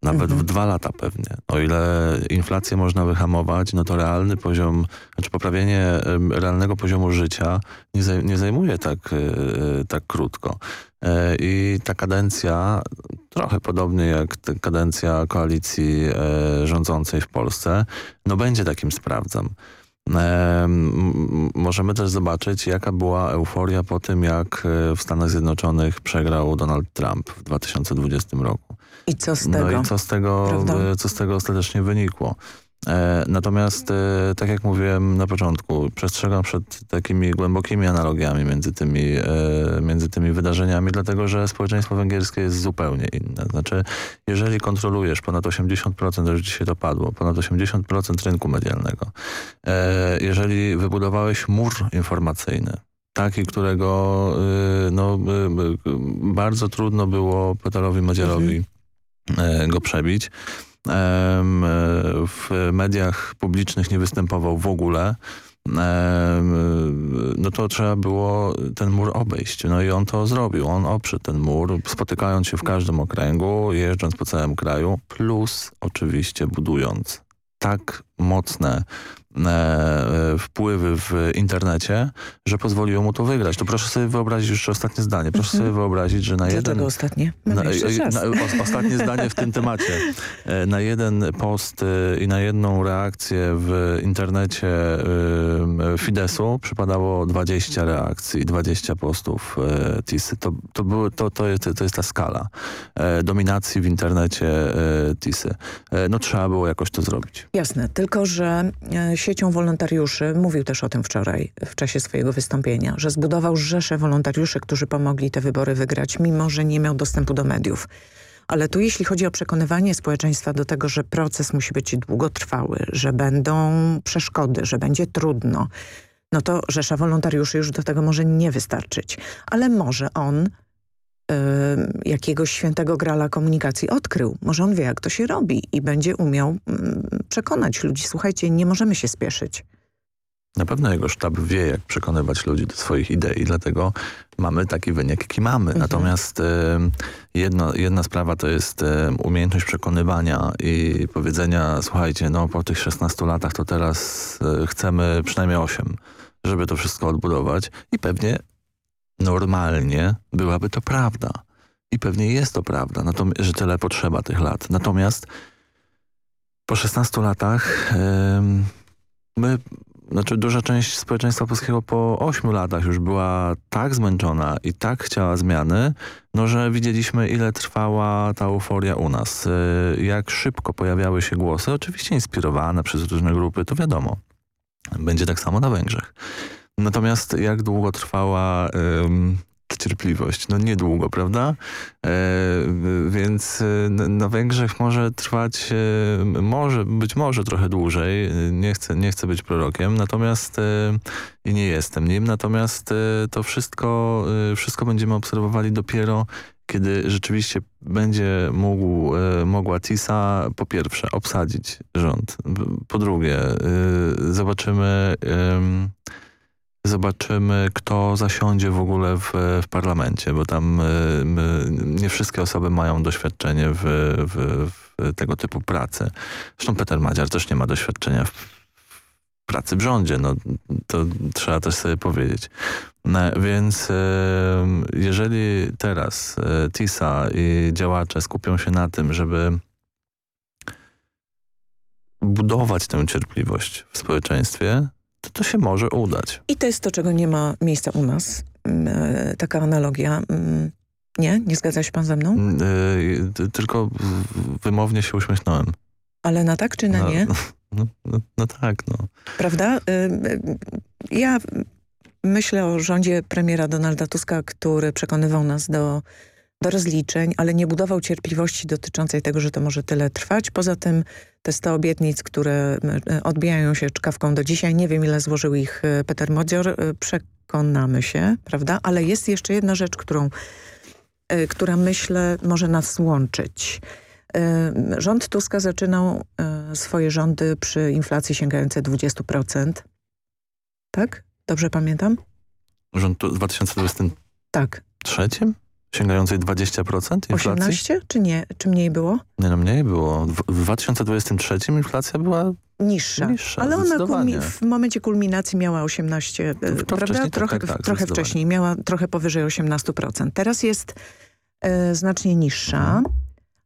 Nawet mhm. w dwa lata pewnie. O ile inflację można wyhamować, no to realny poziom, znaczy poprawienie realnego poziomu życia nie, zaj nie zajmuje tak, yy, tak krótko. Yy, I ta kadencja, trochę podobnie jak kadencja koalicji yy, rządzącej w Polsce, no będzie takim sprawdzam możemy też zobaczyć, jaka była euforia po tym, jak e, w Stanach Zjednoczonych przegrał Donald Trump w 2020 roku. I co z tego? No i co z tego, co z tego ostatecznie wynikło. E, natomiast, e, tak jak mówiłem na początku, przestrzegam przed takimi głębokimi analogiami między tymi, e, między tymi wydarzeniami, dlatego że społeczeństwo węgierskie jest zupełnie inne. Znaczy, jeżeli kontrolujesz ponad 80%, już dzisiaj to padło, ponad 80% rynku medialnego, jeżeli wybudowałeś mur informacyjny, taki, którego no, bardzo trudno było Petalowi Madziarowi mhm. Go przebić, w mediach publicznych nie występował w ogóle, no to trzeba było ten mur obejść. No i on to zrobił. On oprzy ten mur, spotykając się w każdym okręgu, jeżdżąc po całym kraju, plus oczywiście budując tak mocne e, wpływy w internecie, że pozwoliło mu to wygrać. To proszę sobie wyobrazić, jeszcze ostatnie zdanie, proszę mhm. sobie wyobrazić, że na Dlaczego jeden... ostatnie? Na, na, o, ostatnie zdanie w tym temacie. E, na jeden post e, i na jedną reakcję w internecie Fidesu przypadało 20 reakcji, 20 postów Tisy. To, to, były, to, to, jest, to jest ta skala dominacji w internecie Tisy. No trzeba było jakoś to zrobić. Jasne, tylko że e, siecią wolontariuszy, mówił też o tym wczoraj w czasie swojego wystąpienia, że zbudował rzeszę wolontariuszy, którzy pomogli te wybory wygrać, mimo że nie miał dostępu do mediów. Ale tu jeśli chodzi o przekonywanie społeczeństwa do tego, że proces musi być długotrwały, że będą przeszkody, że będzie trudno, no to rzesza wolontariuszy już do tego może nie wystarczyć. Ale może on jakiegoś świętego grala komunikacji odkrył. Może on wie, jak to się robi i będzie umiał przekonać ludzi. Słuchajcie, nie możemy się spieszyć. Na pewno jego sztab wie, jak przekonywać ludzi do swoich idei, dlatego mamy taki wynik, jaki mamy. Mhm. Natomiast jedno, jedna sprawa to jest umiejętność przekonywania i powiedzenia, słuchajcie, no po tych 16 latach to teraz e, chcemy przynajmniej 8, żeby to wszystko odbudować i pewnie normalnie byłaby to prawda. I pewnie jest to prawda, że tyle potrzeba tych lat. Natomiast po 16 latach my, znaczy duża część społeczeństwa polskiego po 8 latach już była tak zmęczona i tak chciała zmiany, no że widzieliśmy ile trwała ta euforia u nas. E, jak szybko pojawiały się głosy, oczywiście inspirowane przez różne grupy, to wiadomo. Będzie tak samo na Węgrzech. Natomiast jak długo trwała cierpliwość? No niedługo, prawda? E, więc e, na Węgrzech może trwać, e, może być może trochę dłużej. Nie chcę, nie chcę być prorokiem, natomiast i nie jestem nim. Natomiast to wszystko, wszystko będziemy obserwowali dopiero kiedy rzeczywiście będzie mógł, mogła TISA po pierwsze obsadzić rząd, po drugie zobaczymy Zobaczymy, kto zasiądzie w ogóle w, w parlamencie, bo tam y, nie wszystkie osoby mają doświadczenie w, w, w, tego typu pracy. Zresztą Peter Madziar też nie ma doświadczenia w pracy w rządzie, no to trzeba też sobie powiedzieć. No, więc y, jeżeli teraz y, TISA i działacze skupią się na tym, żeby budować tę cierpliwość w społeczeństwie, to to się może udać. I to jest to, czego nie ma miejsca u nas. e, taka analogia. Mm, nie? Nie zgadza się pan ze mną? Yy, tylko wymownie się uśmiechnąłem. Ale na tak czy na no, nie? No, no, no tak, no. Prawda? Ja myślę o rządzie premiera Donalda Tuska, który przekonywał nas do, do rozliczeń, ale nie budował cierpliwości dotyczącej tego, że to może tyle trwać. Poza tym te 100 obietnic, które odbijają się czkawką do dzisiaj, nie wiem ile złożył ich Peter Modzior, przekonamy się, prawda? Ale jest jeszcze jedna rzecz, którą, która myślę może nas łączyć. Rząd Tuska zaczynał swoje rządy przy inflacji sięgającej 20%. Tak? Dobrze pamiętam? Rząd w 2023? Tak. Sięgającej 20% inflacji? 18 czy nie? Czy mniej było? Nie, no mniej było. W 2023 inflacja była niższa. niższa ale ona w momencie kulminacji miała 18, to prawda? Tak, trochę tak, tak, trochę wcześniej, miała trochę powyżej 18%. Teraz jest e, znacznie niższa. Mhm.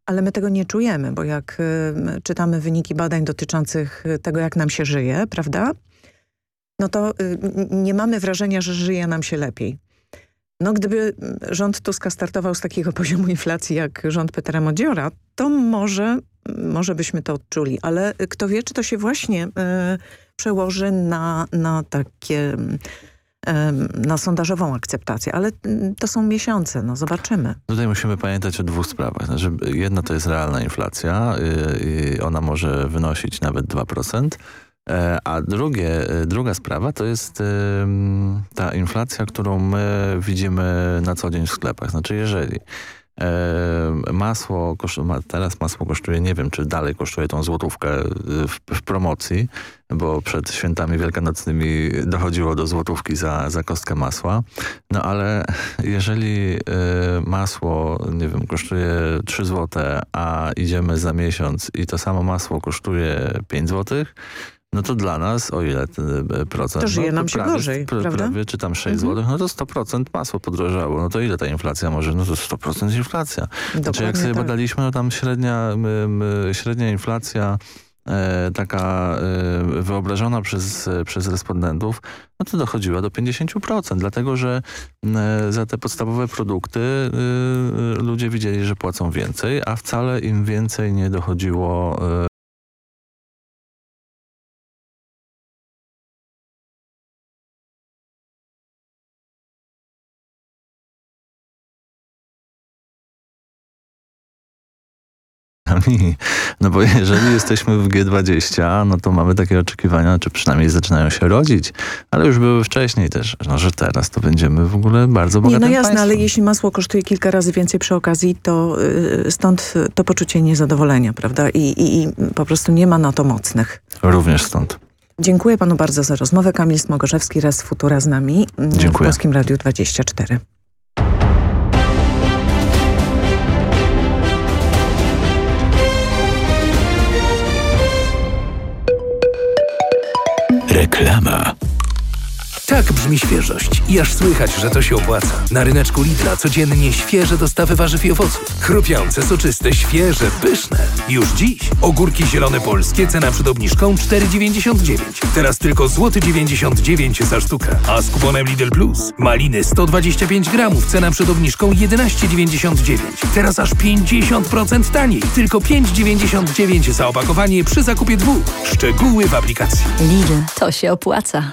Ale my tego nie czujemy, bo jak y, czytamy wyniki badań dotyczących tego, jak nam się żyje, prawda? No to y, nie mamy wrażenia, że żyje nam się lepiej. No gdyby rząd Tuska startował z takiego *laughs* poziomu inflacji jak rząd Petera Modziora, to może, może byśmy to odczuli. Ale kto wie, czy to się właśnie y, przełoży na, na takie na sondażową akceptację, ale mm, to są miesiące, no zobaczymy. Tutaj musimy pamiętać o dwóch sprawach. Znaczy, jedna to jest realna inflacja y, i ona może wynosić nawet 2%, e, a drugie, y, druga sprawa to jest ta inflacja, którą my widzimy na co dzień w sklepach. Znaczy jeżeli Masło, teraz masło kosztuje, nie wiem czy dalej kosztuje tą złotówkę w, w, promocji, bo przed świętami wielkanocnymi dochodziło do złotówki za, za kostkę masła. No ale *laughs* jeżeli masło, nie wiem, kosztuje 3 złote, a idziemy za miesiąc i to samo masło kosztuje 5 złotych, no to dla nas, o ile e, procent? To żyje no, nam się prawie, gorzej, prawda? Prawie, czy tam 6 mhm. zł, no to 100% masło podrożało. No to ile ta inflacja może? No to 100% inflacja. Dokładnie znaczy jak sobie tak. badaliśmy, no tam średnia, średnia inflacja e, taka e, wyobrażona przez, przez respondentów, no to dochodziła do 50%, dlatego że e, za te podstawowe produkty e, ludzie widzieli, że płacą więcej, a wcale im więcej nie dochodziło No bo jeżeli jesteśmy w G20, no to mamy takie oczekiwania, czy przynajmniej zaczynają się rodzić, ale już były wcześniej też, no, że teraz to będziemy w ogóle bardzo bogatym Nie, no jasne, państwem. ale jeśli masło kosztuje kilka razy więcej przy okazji, to yy, stąd to poczucie niezadowolenia, prawda? I, i, I po prostu nie ma na to mocnych. Również stąd. Dziękuję panu bardzo za rozmowę. Kamil Smogorzewski, raz Futura z nami Dziękuję. w Polskim Radiu 24. Reklama. Tak brzmi świeżość. I aż słychać, że to się opłaca. Na ryneczku Lidla codziennie świeże dostawy warzyw i owoców. Chrupiące, soczyste, świeże, pyszne. Już dziś. Ogórki zielone polskie, cena przed obniżką 4,99. Teraz tylko złoty 99 zł za sztukę. A z kuponem Lidl Plus maliny 125 gramów, cena przed obniżką 11,99. Teraz aż 50% taniej. Tylko 5,99 za opakowanie przy zakupie dwóch. Szczegóły w aplikacji. Lidl, to się opłaca.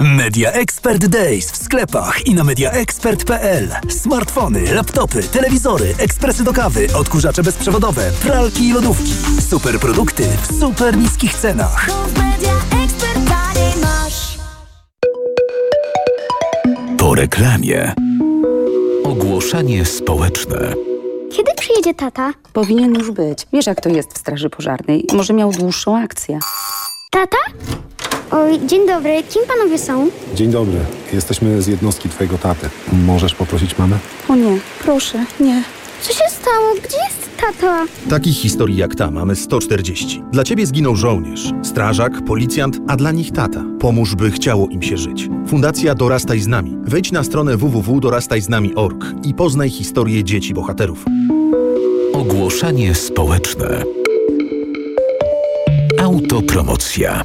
Media Expert Days w sklepach i na mediaexpert.pl. Smartfony, laptopy, telewizory, ekspresy do kawy, odkurzacze bezprzewodowe, pralki i lodówki. Super produkty w super niskich cenach. Po reklamie. Ogłoszenie społeczne. Kiedy przyjedzie tata? Powinien już być. Wiesz jak to jest w straży pożarnej. Może miał dłuższą akcję. Tata? Oj, dzień dobry. Kim panowie są? Dzień dobry. Jesteśmy z jednostki twojego taty. Możesz poprosić mamę? O nie, proszę, nie. Co się stało? Gdzie jest tata? Takich historii jak ta mamy 140. Dla ciebie zginął żołnierz, strażak, policjant, a dla nich tata. Pomóż, by chciało im się żyć. Fundacja Dorastaj z nami. Wejdź na stronę www.dorastajznami.org i poznaj historię dzieci bohaterów. Ogłoszenie społeczne. Autopromocja.